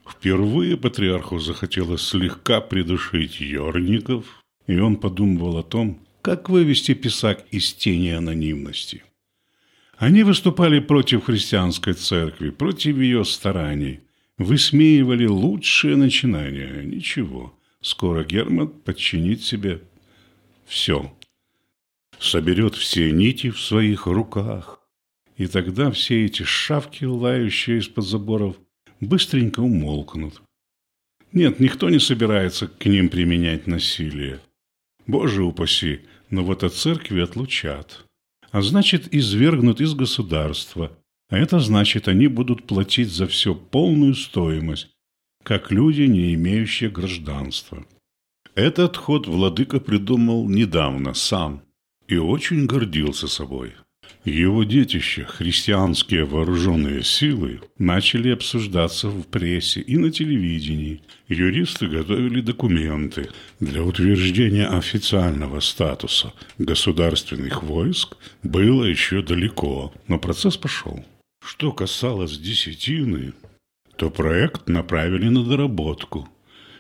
Впервые патриарху захотелось слегка придушить Йорников, и он подумывал о том, как вывести писак из тени анонимности. Они выступали против христианской церкви, против ее стараний, высмеивали лучшие начинания. Ничего, Скоро Герман подчинит себе все. Соберет все нити в своих руках. И тогда все эти шавки, лающие из-под заборов, быстренько умолкнут. Нет, никто не собирается к ним применять насилие. Боже упаси, но вот от церкви отлучат. А значит, извергнут из государства А это значит, они будут платить за все полную стоимость, как люди, не имеющие гражданства. Этот ход владыка придумал недавно сам и очень гордился собой. Его детище, христианские вооруженные силы, начали обсуждаться в прессе и на телевидении. Юристы готовили документы для утверждения официального статуса государственных войск. Было еще далеко, но процесс пошел. Что касалось десятины, то проект направили на доработку.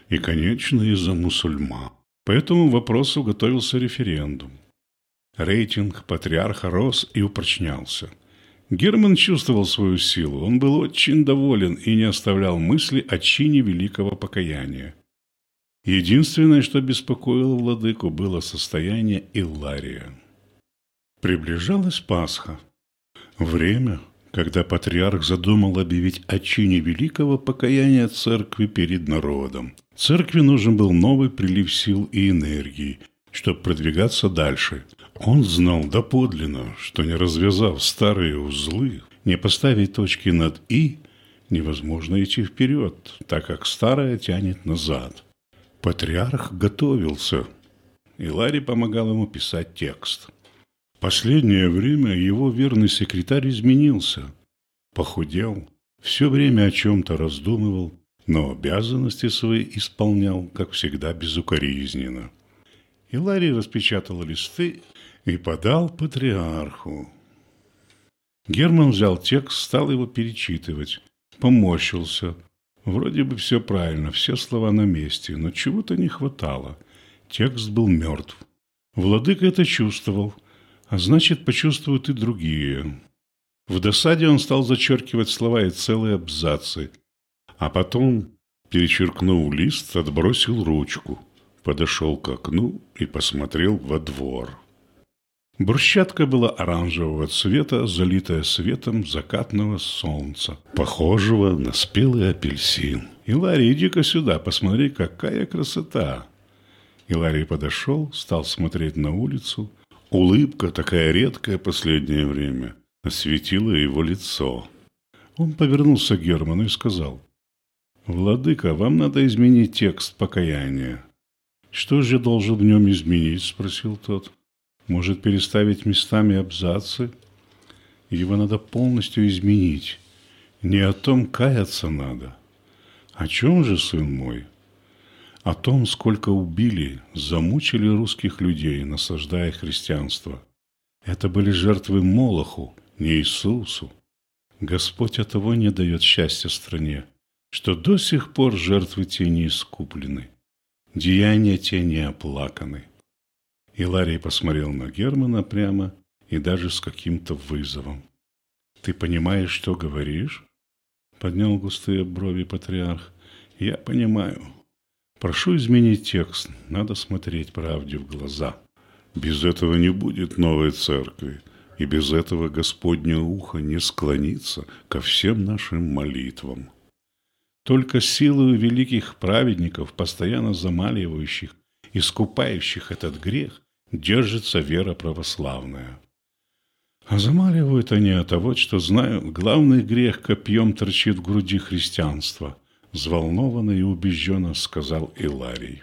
И, конечно, из-за мусульма. По этому вопросу готовился референдум. Рейтинг патриарха рос и упрочнялся. Герман чувствовал свою силу, он был очень доволен и не оставлял мысли о чине великого покаяния. Единственное, что беспокоило владыку, было состояние Иллария. Приближалась Пасха. Время, когда патриарх задумал объявить о чине великого покаяния церкви перед народом. Церкви нужен был новый прилив сил и энергии, чтобы продвигаться дальше – он знал доподлинно, что не развязав старые узлы, не поставить точки над «и», невозможно идти вперед, так как старое тянет назад. Патриарх готовился, и Ларри помогал ему писать текст. Последнее время его верный секретарь изменился, похудел, все время о чем-то раздумывал, но обязанности свои исполнял, как всегда, безукоризненно. И Ларри распечатал листы и подал патриарху. Герман взял текст, стал его перечитывать, поморщился. Вроде бы все правильно, все слова на месте, но чего-то не хватало. Текст был мертв. Владыка это чувствовал, значит, почувствуют и другие. В досаде он стал зачеркивать слова и целые абзацы, а потом, перечеркнув лист, отбросил ручку, подошел к окну и посмотрел во двор. Брусчатка была оранжевого цвета, залитая светом закатного солнца, похожего на спелый апельсин. «Иларий, иди-ка сюда, посмотри, какая красота!» Иларий подошел, стал смотреть на улицу. Улыбка, такая редкая последнее время, осветила его лицо. Он повернулся к Герману и сказал, «Владыка, вам надо изменить текст покаяния». «Что же должен в нем изменить?» – спросил тот. Может переставить местами абзацы? Его надо полностью изменить. Не о том каяться надо. О чем же, сын мой? О том, сколько убили, замучили русских людей, насаждая христианство. Это были жертвы Молоху, не Иисусу. Господь от того не дает счастья стране, что до сих пор жертвы те не искуплены, деяния те не оплаканы. Иларий посмотрел на Германа прямо и даже с каким-то вызовом. «Ты понимаешь, что говоришь?» Поднял густые брови патриарх. «Я понимаю. Прошу изменить текст. Надо смотреть правде в глаза. Без этого не будет новой церкви, и без этого Господне ухо не склонится ко всем нашим молитвам. Только силою великих праведников, постоянно замаливающих, искупающих этот грех, держится вера православная. А замаливают они от того, что знают, главный грех копьем торчит в груди христианства, взволнованно и убежденно сказал Иларий.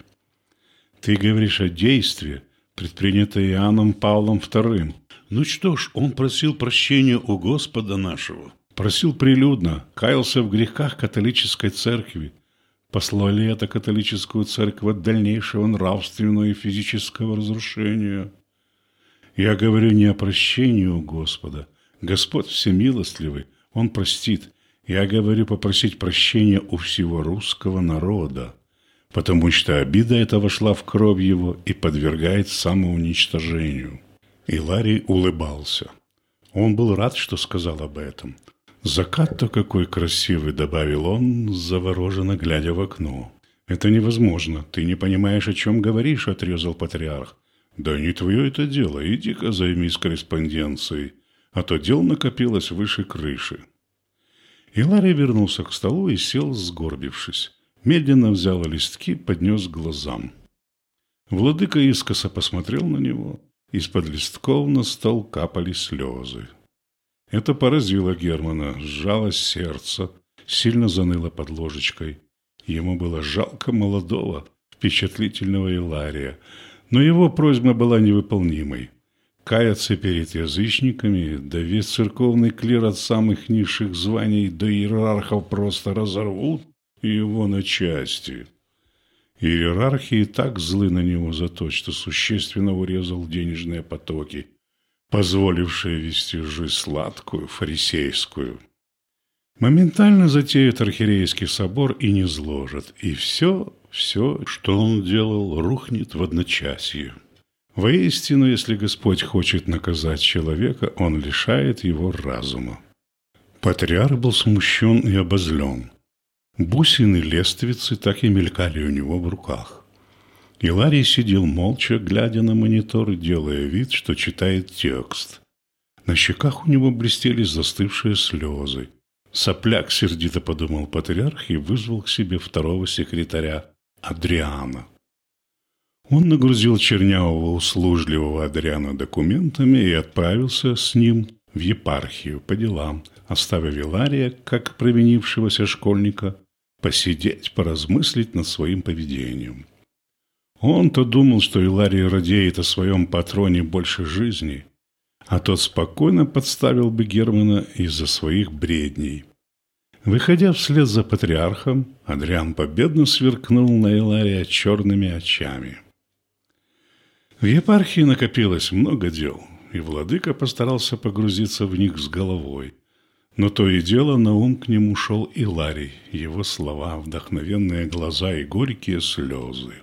Ты говоришь о действии, предпринятое Иоанном Павлом II. Ну что ж, он просил прощения у Господа нашего, просил прилюдно, каялся в грехах католической церкви, Послали это католическую церковь от дальнейшего нравственного и физического разрушения. Я говорю не о прощении у Господа. Господь всемилостливый, Он простит. Я говорю попросить прощения у всего русского народа, потому что обида эта вошла в кровь его и подвергает самоуничтожению. Иларий улыбался. Он был рад, что сказал об этом – «Закат-то какой красивый!» — добавил он, завороженно глядя в окно. «Это невозможно. Ты не понимаешь, о чем говоришь», — отрезал патриарх. «Да не твое это дело. Иди-ка займись корреспонденцией, а то дел накопилось выше крыши». И Ларри вернулся к столу и сел, сгорбившись. Медленно взял листки, поднес к глазам. Владыка искоса посмотрел на него. Из-под листков на стол капали слезы. Это поразило Германа, сжалось сердце, сильно заныло под ложечкой. Ему было жалко молодого, впечатлительного Илария, но его просьба была невыполнимой. Каяться перед язычниками, да весь церковный клир от самых низших званий до иерархов просто разорвут его на части. Иерархи и так злы на него за то, что существенно урезал денежные потоки, позволившие вести жизнь сладкую, фарисейскую. Моментально затеют архиерейский собор и не зложат, и все, все, что он делал, рухнет в одночасье. Воистину, если Господь хочет наказать человека, Он лишает его разума. Патриарх был смущен и обозлен. Бусины лествицы так и мелькали у него в руках. Иларий сидел молча, глядя на монитор, делая вид, что читает текст. На щеках у него блестели застывшие слезы. Сопляк сердито подумал патриарх и вызвал к себе второго секретаря Адриана. Он нагрузил чернявого услужливого Адриана документами и отправился с ним в епархию по делам, оставив Вилария, как провинившегося школьника, посидеть, поразмыслить над своим поведением. Он-то думал, что Иларий радеет о своем патроне больше жизни, а тот спокойно подставил бы Германа из-за своих бредней. Выходя вслед за патриархом, Адриан победно сверкнул на Илария черными очами – в епархии накопилось много дел, и владыка постарался погрузиться в них с головой. Но то и дело на ум к нему шел и Ларий, его слова, вдохновенные глаза и горькие слезы.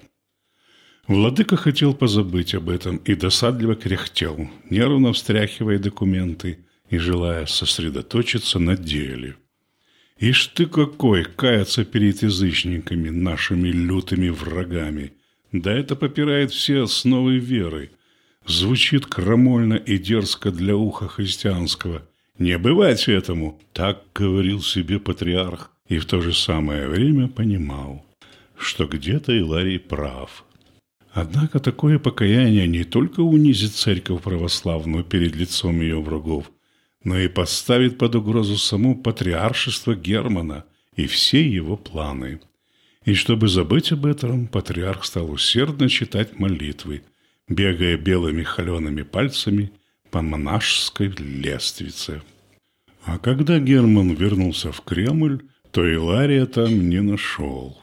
Владыка хотел позабыть об этом и досадливо кряхтел, нервно встряхивая документы и желая сосредоточиться на деле. «Ишь ты какой, каяться перед язычниками, нашими лютыми врагами!» Да это попирает все основы веры. Звучит крамольно и дерзко для уха христианского. Не бывать этому, так говорил себе патриарх, и в то же самое время понимал, что где-то Иларий прав. Однако такое покаяние не только унизит церковь православную перед лицом ее врагов, но и поставит под угрозу само патриаршество Германа и все его планы. И чтобы забыть об этом, патриарх стал усердно читать молитвы, бегая белыми холеными пальцами по монашеской лествице. А когда Герман вернулся в Кремль, то Илария там не нашел.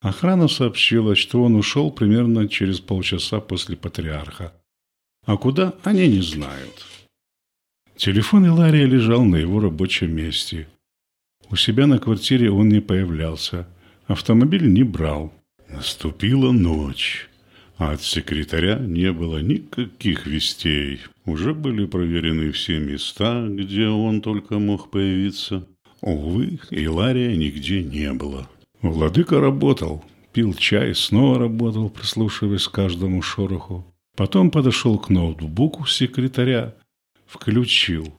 Охрана сообщила, что он ушел примерно через полчаса после патриарха. А куда, они не знают. Телефон Илария лежал на его рабочем месте. У себя на квартире он не появлялся – Автомобиль не брал. Наступила ночь, а от секретаря не было никаких вестей. Уже были проверены все места, где он только мог появиться. Увы, Илария нигде не было. Владыка работал, пил чай, снова работал, прислушиваясь к каждому шороху. Потом подошел к ноутбуку секретаря, включил.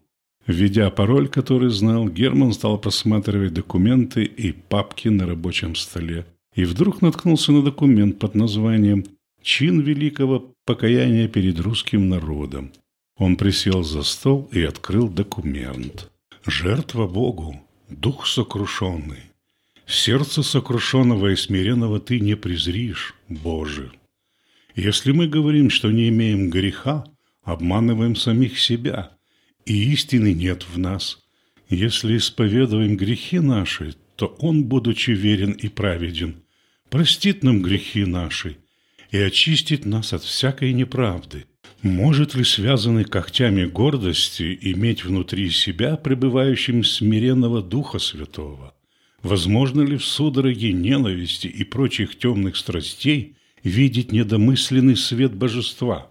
Введя пароль, который знал, Герман стал просматривать документы и папки на рабочем столе. И вдруг наткнулся на документ под названием «Чин великого покаяния перед русским народом». Он присел за стол и открыл документ. «Жертва Богу, дух сокрушенный. Сердце сокрушенного и смиренного ты не презришь, Боже. Если мы говорим, что не имеем греха, обманываем самих себя» и истины нет в нас. Если исповедуем грехи наши, то Он, будучи верен и праведен, простит нам грехи наши и очистит нас от всякой неправды. Может ли связанный когтями гордости иметь внутри себя пребывающим смиренного Духа Святого? Возможно ли в судороге ненависти и прочих темных страстей видеть недомысленный свет божества –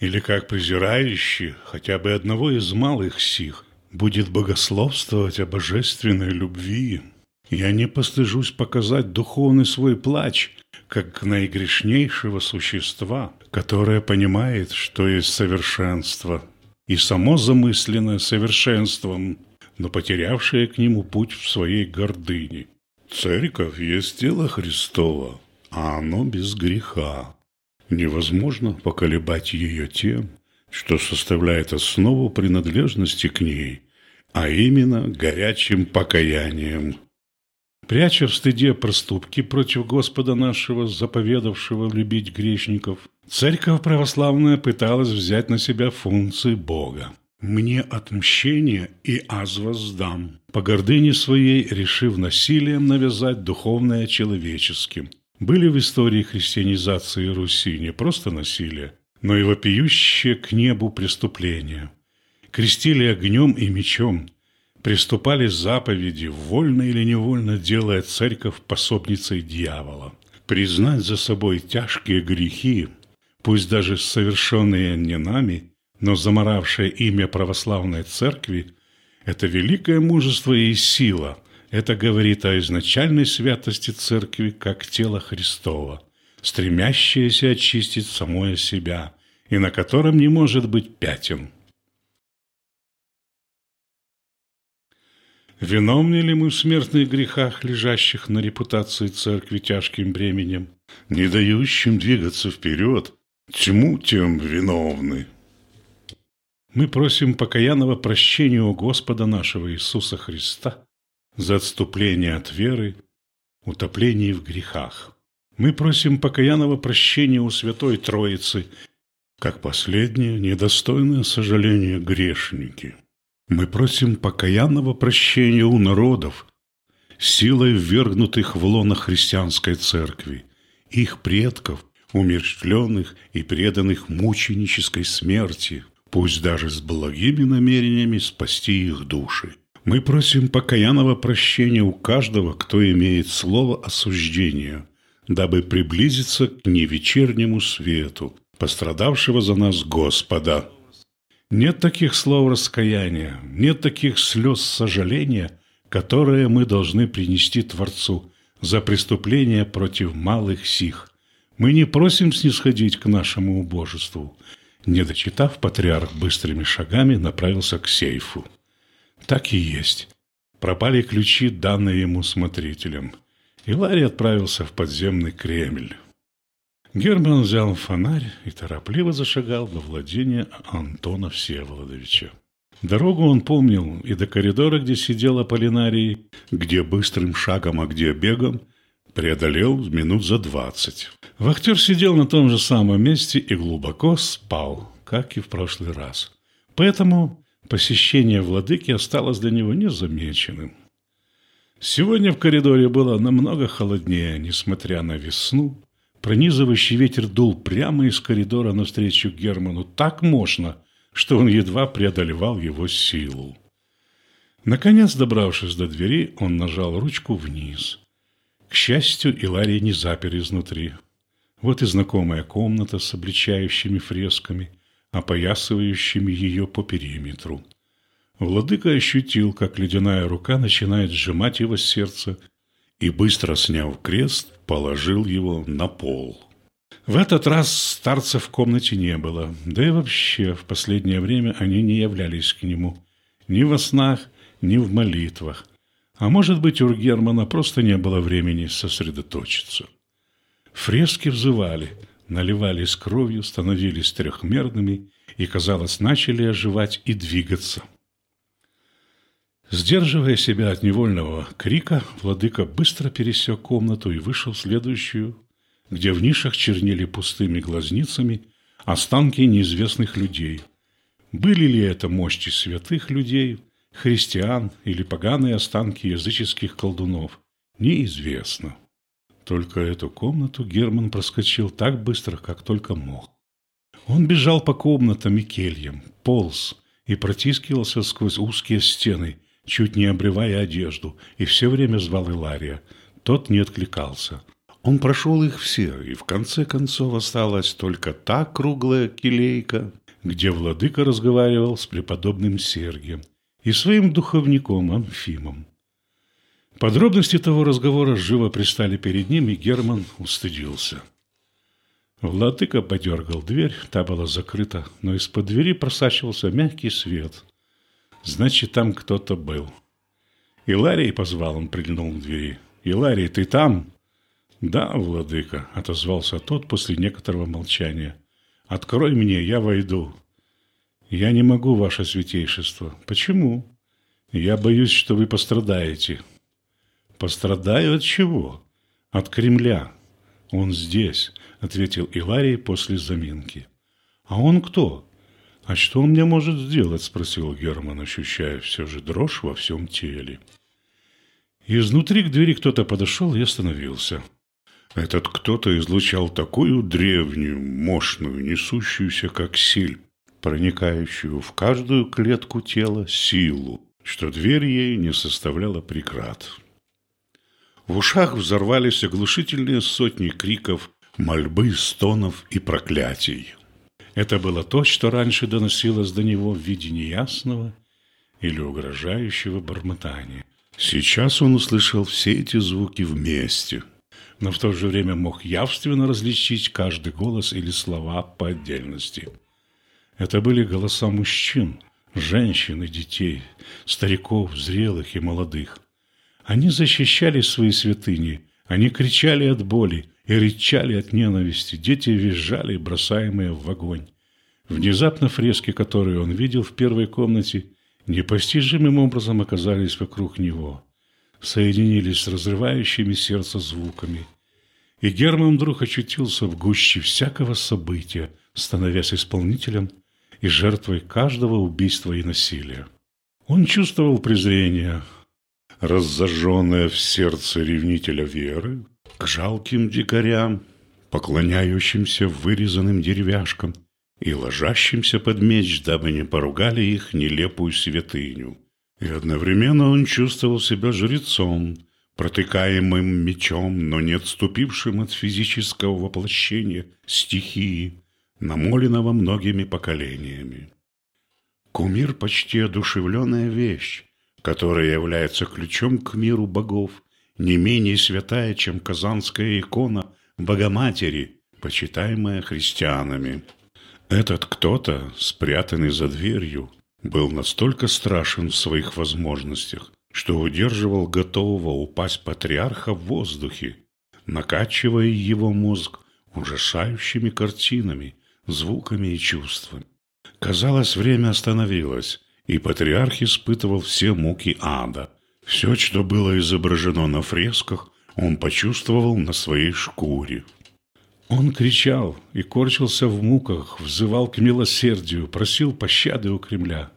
или как презирающий хотя бы одного из малых сих будет богословствовать о божественной любви. Я не постыжусь показать духовный свой плач, как наигрешнейшего существа, которое понимает, что есть совершенство, и само замысленное совершенством, но потерявшее к нему путь в своей гордыне. Церковь есть тело Христова, а оно без греха. Невозможно поколебать ее тем, что составляет основу принадлежности к ней, а именно горячим покаянием. Пряча в стыде проступки против Господа нашего, заповедавшего любить грешников, церковь православная пыталась взять на себя функции Бога. «Мне отмщение, и аз воздам», по гордыне своей решив насилием навязать духовное человеческим. Были в истории христианизации Руси не просто насилие, но и вопиющее к небу преступление. Крестили огнем и мечом, приступали заповеди, вольно или невольно делая церковь пособницей дьявола. Признать за собой тяжкие грехи, пусть даже совершенные не нами, но заморавшее имя православной церкви – это великое мужество и сила. Это говорит о изначальной святости церкви как тела Христова, стремящееся очистить самое себя и на котором не может быть пятен – Виновны ли мы в смертных грехах, лежащих на репутации церкви тяжким бременем, не дающим двигаться вперед? Чему тем виновны? Мы просим покаянного прощения у Господа нашего Иисуса Христа за отступление от веры, утопление в грехах. Мы просим покаянного прощения у Святой Троицы, как последние, недостойные сожаления грешники. Мы просим покаянного прощения у народов, силой ввергнутых в лоно христианской церкви, их предков, умерщвленных и преданных мученической смерти, пусть даже с благими намерениями спасти их души. Мы просим покаянного прощения у каждого, кто имеет слово осуждения, дабы приблизиться к невечернему свету, пострадавшего за нас Господа. Нет таких слов раскаяния, нет таких слез сожаления, которые мы должны принести Творцу за преступления против малых сих. Мы не просим снисходить к нашему убожеству. Не дочитав, патриарх быстрыми шагами направился к сейфу. Так и есть. Пропали ключи, данные ему смотрителем. И Ларри отправился в подземный Кремль. Герман взял фонарь и торопливо зашагал во владение Антона Всеволодовича. Дорогу он помнил и до коридора, где сидел Аполлинарий, где быстрым шагом, а где бегом, преодолел минут за двадцать. Вахтер сидел на том же самом месте и глубоко спал, как и в прошлый раз. Поэтому посещение владыки осталось для него незамеченным. Сегодня в коридоре было намного холоднее, несмотря на весну, Пронизывающий ветер дул прямо из коридора навстречу Герману так мощно, что он едва преодолевал его силу. Наконец, добравшись до двери, он нажал ручку вниз. К счастью, Илария не запер изнутри. Вот и знакомая комната с обличающими фресками, опоясывающими ее по периметру. Владыка ощутил, как ледяная рука начинает сжимать его сердце, и, быстро сняв крест, положил его на пол. В этот раз старца в комнате не было, да и вообще в последнее время они не являлись к нему ни во снах, ни в молитвах. А может быть, у Германа просто не было времени сосредоточиться. Фрески взывали, наливались кровью, становились трехмерными и, казалось, начали оживать и двигаться – Сдерживая себя от невольного крика, владыка быстро пересек комнату и вышел в следующую, где в нишах чернели пустыми глазницами останки неизвестных людей. Были ли это мощи святых людей, христиан или поганые останки языческих колдунов, неизвестно. Только эту комнату Герман проскочил так быстро, как только мог. Он бежал по комнатам и кельям, полз и протискивался сквозь узкие стены – чуть не обрывая одежду, и все время звал Илария. Тот не откликался. Он прошел их все, и в конце концов осталась только та круглая келейка, где владыка разговаривал с преподобным Сергием и своим духовником Амфимом. Подробности того разговора живо пристали перед ним, и Герман устыдился. Владыка подергал дверь, та была закрыта, но из-под двери просачивался мягкий свет – Значит, там кто-то был. Иларий позвал, он прильнул к двери. «Иларий, ты там?» «Да, владыка», — отозвался тот после некоторого молчания. «Открой мне, я войду». «Я не могу, ваше святейшество». «Почему?» «Я боюсь, что вы пострадаете». «Пострадаю от чего?» «От Кремля». «Он здесь», — ответил Иларий после заминки. «А он кто?» «А что он мне может сделать?» – спросил Герман, ощущая все же дрожь во всем теле. Изнутри к двери кто-то подошел и остановился. Этот кто-то излучал такую древнюю, мощную, несущуюся, как силь, проникающую в каждую клетку тела силу, что дверь ей не составляла преград. В ушах взорвались оглушительные сотни криков, мольбы, стонов и проклятий. Это было то, что раньше доносилось до него в виде неясного или угрожающего бормотания. Сейчас он услышал все эти звуки вместе, но в то же время мог явственно различить каждый голос или слова по отдельности. Это были голоса мужчин, женщин и детей, стариков, зрелых и молодых. Они защищали свои святыни, они кричали от боли, и рычали от ненависти. Дети визжали, бросаемые в огонь. Внезапно фрески, которые он видел в первой комнате, непостижимым образом оказались вокруг него, соединились с разрывающими сердце звуками. И Герман вдруг очутился в гуще всякого события, становясь исполнителем и жертвой каждого убийства и насилия. Он чувствовал презрение, раззажженное в сердце ревнителя веры, к жалким дикарям, поклоняющимся вырезанным деревяшкам и ложащимся под меч, дабы не поругали их нелепую святыню. И одновременно он чувствовал себя жрецом, протыкаемым мечом, но не отступившим от физического воплощения стихии, намоленного многими поколениями. Кумир – почти одушевленная вещь, которая является ключом к миру богов не менее святая, чем казанская икона Богоматери, почитаемая христианами. Этот кто-то, спрятанный за дверью, был настолько страшен в своих возможностях, что удерживал готового упасть патриарха в воздухе, накачивая его мозг ужасающими картинами, звуками и чувствами. Казалось, время остановилось, и патриарх испытывал все муки ада – все, что было изображено на фресках, он почувствовал на своей шкуре. Он кричал и корчился в муках, взывал к милосердию, просил пощады у Кремля.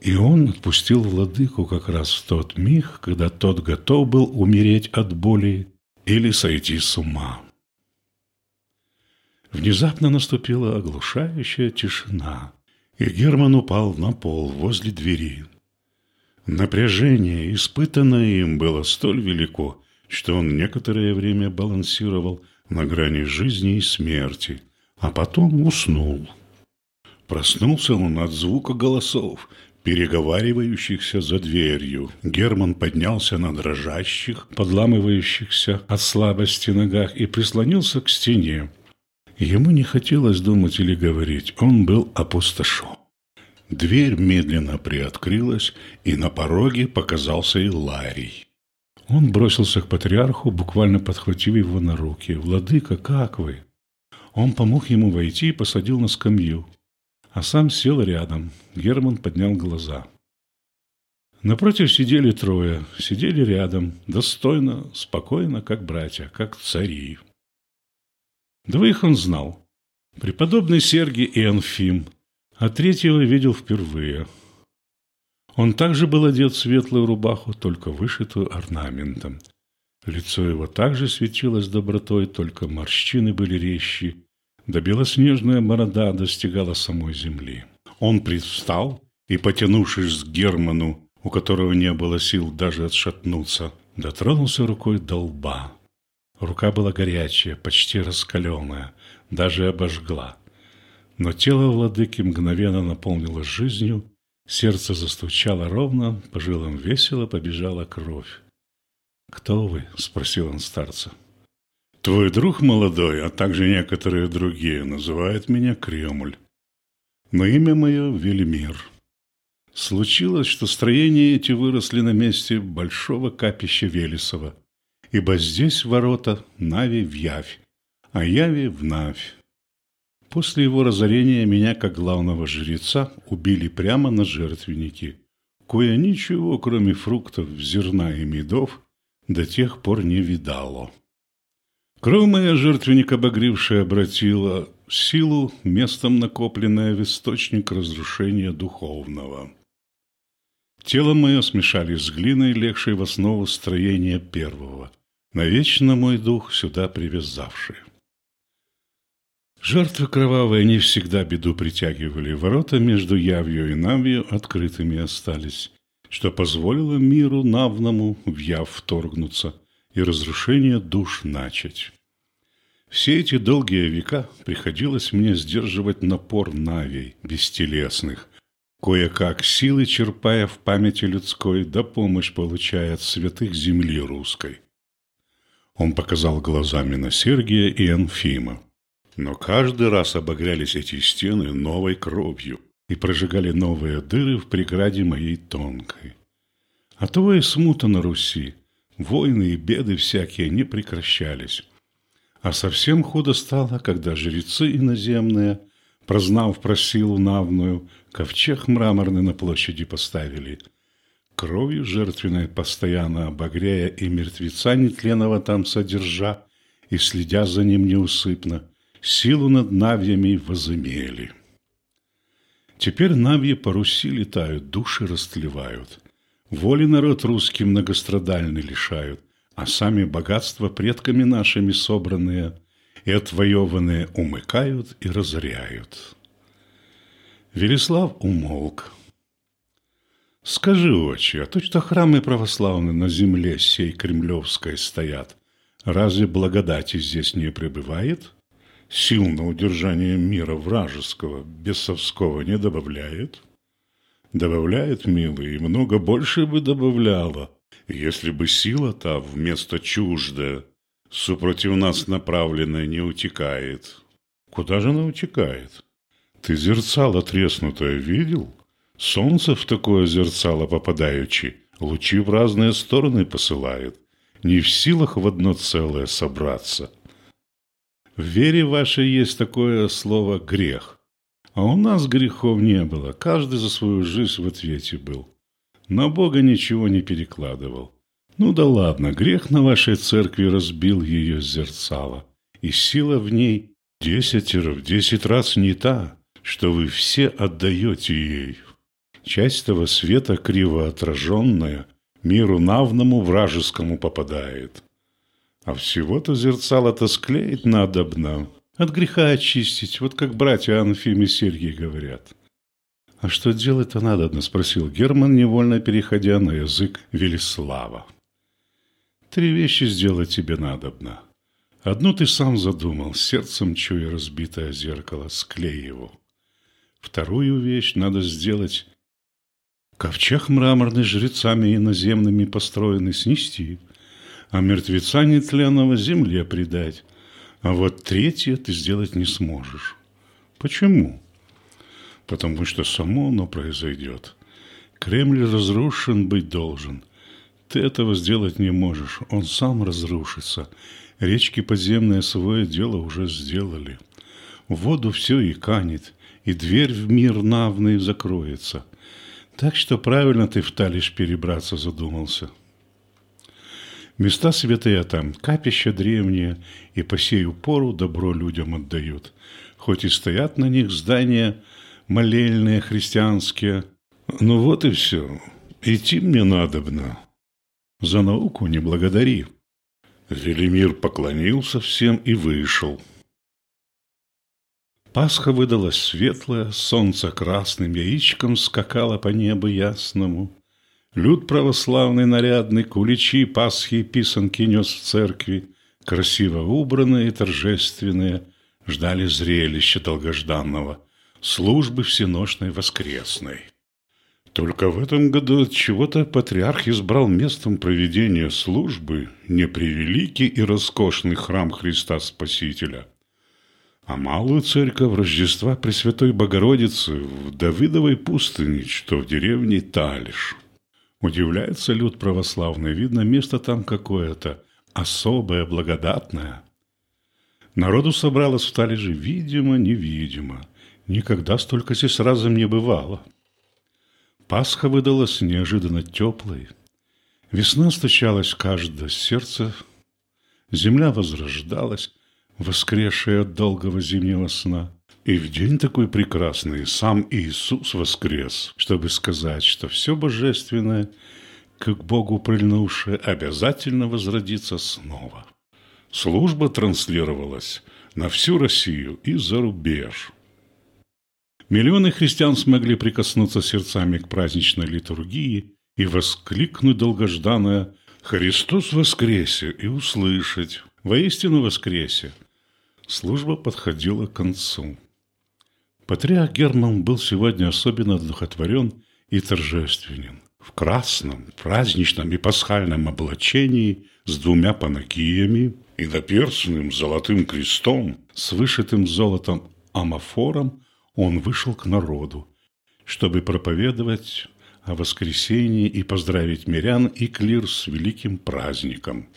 И он отпустил владыку как раз в тот миг, когда тот готов был умереть от боли или сойти с ума. Внезапно наступила оглушающая тишина, и Герман упал на пол возле двери. Напряжение, испытанное им, было столь велико, что он некоторое время балансировал на грани жизни и смерти, а потом уснул. Проснулся он от звука голосов, переговаривающихся за дверью. Герман поднялся на дрожащих, подламывающихся от слабости ногах и прислонился к стене. Ему не хотелось думать или говорить, он был опустошен. Дверь медленно приоткрылась, и на пороге показался Иларий. Он бросился к патриарху, буквально подхватив его на руки. «Владыка, как вы?» Он помог ему войти и посадил на скамью, а сам сел рядом. Герман поднял глаза. Напротив сидели трое, сидели рядом, достойно, спокойно, как братья, как цари. Двоих он знал. Преподобный Сергий и Анфим – а третьего видел впервые. Он также был одет в светлую рубаху, только вышитую орнаментом. Лицо его также светилось добротой, только морщины были резче, да белоснежная борода достигала самой земли. Он предстал и, потянувшись к Герману, у которого не было сил даже отшатнуться, дотронулся рукой до лба. Рука была горячая, почти раскаленная, даже обожгла. Но тело владыки мгновенно наполнилось жизнью, сердце застучало ровно, по жилам весело побежала кровь. «Кто вы?» – спросил он старца. «Твой друг молодой, а также некоторые другие, называют меня Кремль. Но имя мое – Велимир. Случилось, что строения эти выросли на месте большого капища Велесова, ибо здесь ворота Нави в Явь, а Яви в Навь. После его разорения меня, как главного жреца, убили прямо на жертвеннике, кое ничего, кроме фруктов, зерна и медов, до тех пор не видало. Кровь моя жертвенник обогревшая обратила силу, местом накопленное в источник разрушения духовного. Тело мое смешали с глиной, легшей в основу строения первого, навечно мой дух сюда привязавший. Жертвы кровавые не всегда беду притягивали, ворота между явью и навью открытыми остались, что позволило миру навному в яв вторгнуться и разрушение душ начать. Все эти долгие века приходилось мне сдерживать напор навей бестелесных, кое-как силы черпая в памяти людской, да помощь получая от святых земли русской. Он показал глазами на Сергия и Анфима. Но каждый раз обогрялись эти стены новой кровью и прожигали новые дыры в преграде моей тонкой. А то и смута на Руси, войны и беды всякие не прекращались. А совсем худо стало, когда жрецы иноземные, прознав про силу навную, ковчег мраморный на площади поставили. Кровью жертвенной постоянно обогряя и мертвеца нетленного там содержа, и следя за ним неусыпно, силу над навьями возымели. Теперь навьи по Руси летают, души растлевают. Воли народ русский многострадальный лишают, а сами богатства предками нашими собранные и отвоеванные умыкают и разоряют. Велислав умолк. «Скажи, отче, а то, что храмы православные на земле сей кремлевской стоят, разве благодати здесь не пребывает?» сил на удержание мира вражеского, бесовского не добавляет? Добавляет, милый, и много больше бы добавляла, если бы сила та вместо чуждая, супротив нас направленная, не утекает. Куда же она утекает? Ты зерцало треснутое видел? Солнце в такое зерцало попадаючи, лучи в разные стороны посылает, не в силах в одно целое собраться – в вере вашей есть такое слово «грех». А у нас грехов не было, каждый за свою жизнь в ответе был. На Бога ничего не перекладывал. Ну да ладно, грех на вашей церкви разбил ее зерцало, и сила в ней десятеро в десять раз не та, что вы все отдаете ей. Часть того света, криво отраженная, миру навному вражескому попадает. А всего-то зерцало-то склеить надобно, от греха очистить, вот как братья Анфим и Сергий говорят. «А что делать-то надобно?» – спросил Герман, невольно переходя на язык Велислава. «Три вещи сделать тебе надобно. Одну ты сам задумал, сердцем чуя разбитое зеркало, склей его. Вторую вещь надо сделать ковчег мраморный жрецами иноземными построенный снести – а мертвеца нетленного земле предать. А вот третье ты сделать не сможешь. Почему? Потому что само оно произойдет. Кремль разрушен быть должен. Ты этого сделать не можешь, он сам разрушится. Речки подземные свое дело уже сделали. В воду все и канет, и дверь в мир навный закроется. Так что правильно ты в Талиш перебраться задумался. Места святые там, капища древние, и по сею пору добро людям отдают. Хоть и стоят на них здания молельные христианские. Ну вот и все. Идти мне надобно. За науку не благодари. Велимир поклонился всем и вышел. Пасха выдалась светлая, солнце красным яичком скакало по небу ясному. Люд православный нарядный, куличи, пасхи и писанки нес в церкви, красиво убранные и торжественные, ждали зрелища долгожданного, службы всеношной воскресной. Только в этом году от чего-то патриарх избрал местом проведения службы непревеликий и роскошный храм Христа Спасителя, а малую церковь Рождества Пресвятой Богородицы в Давидовой пустыне, что в деревне Талиш. Удивляется люд православный, видно, место там какое-то особое, благодатное. Народу собралось в талиже видимо-невидимо. Никогда столько здесь разом не бывало. Пасха выдалась неожиданно теплой. Весна стучалась в каждое сердце, земля возрождалась, воскресшая от долгого зимнего сна. И в день такой прекрасный сам Иисус воскрес, чтобы сказать, что все божественное, как Богу прильнувшее, обязательно возродится снова. Служба транслировалась на всю Россию и за рубеж. Миллионы христиан смогли прикоснуться сердцами к праздничной литургии и воскликнуть долгожданное «Христос воскресе!» и услышать «Воистину воскресе!» Служба подходила к концу. Патриарх Герман был сегодня особенно духотворен и торжественен. В красном, праздничном и пасхальном облачении с двумя панакиями и наперстным золотым крестом с вышитым золотом амафором он вышел к народу, чтобы проповедовать о воскресении и поздравить мирян и клир с великим праздником.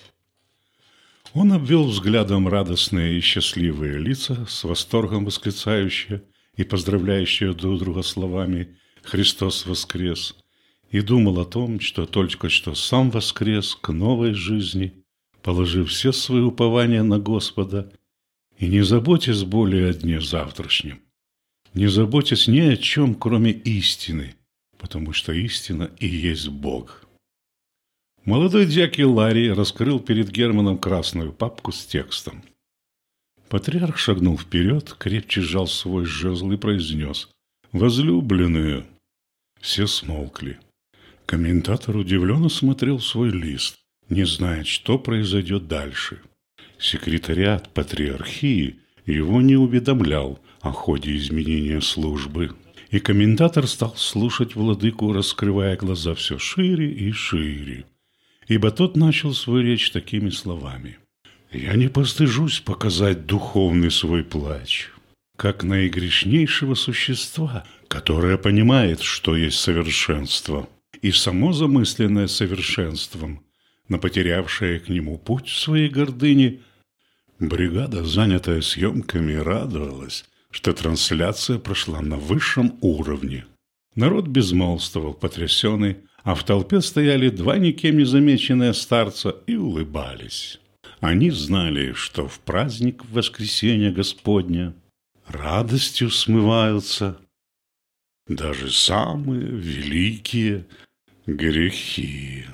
Он обвел взглядом радостные и счастливые лица, с восторгом восклицающие и поздравляющие друг друга словами «Христос воскрес!» и думал о том, что только что сам воскрес к новой жизни, положив все свои упования на Господа, и не заботясь более о дне завтрашнем, не заботясь ни о чем, кроме истины, потому что истина и есть Бог. Молодой дьяки Ларри раскрыл перед Германом красную папку с текстом. Патриарх шагнул вперед, крепче сжал свой жезл и произнес «Возлюбленные!» Все смолкли. Комментатор удивленно смотрел свой лист, не зная, что произойдет дальше. Секретариат патриархии его не уведомлял о ходе изменения службы. И комментатор стал слушать владыку, раскрывая глаза все шире и шире. Ибо тот начал свою речь такими словами. «Я не постыжусь показать духовный свой плач, как наигрешнейшего существа, которое понимает, что есть совершенство, и само замысленное совершенством, но потерявшее к нему путь в своей гордыне – Бригада, занятая съемками, радовалась, что трансляция прошла на высшем уровне. Народ безмолвствовал, потрясенный, а в толпе стояли два никем не замеченные старца и улыбались. Они знали, что в праздник воскресения Господня радостью смываются даже самые великие грехи.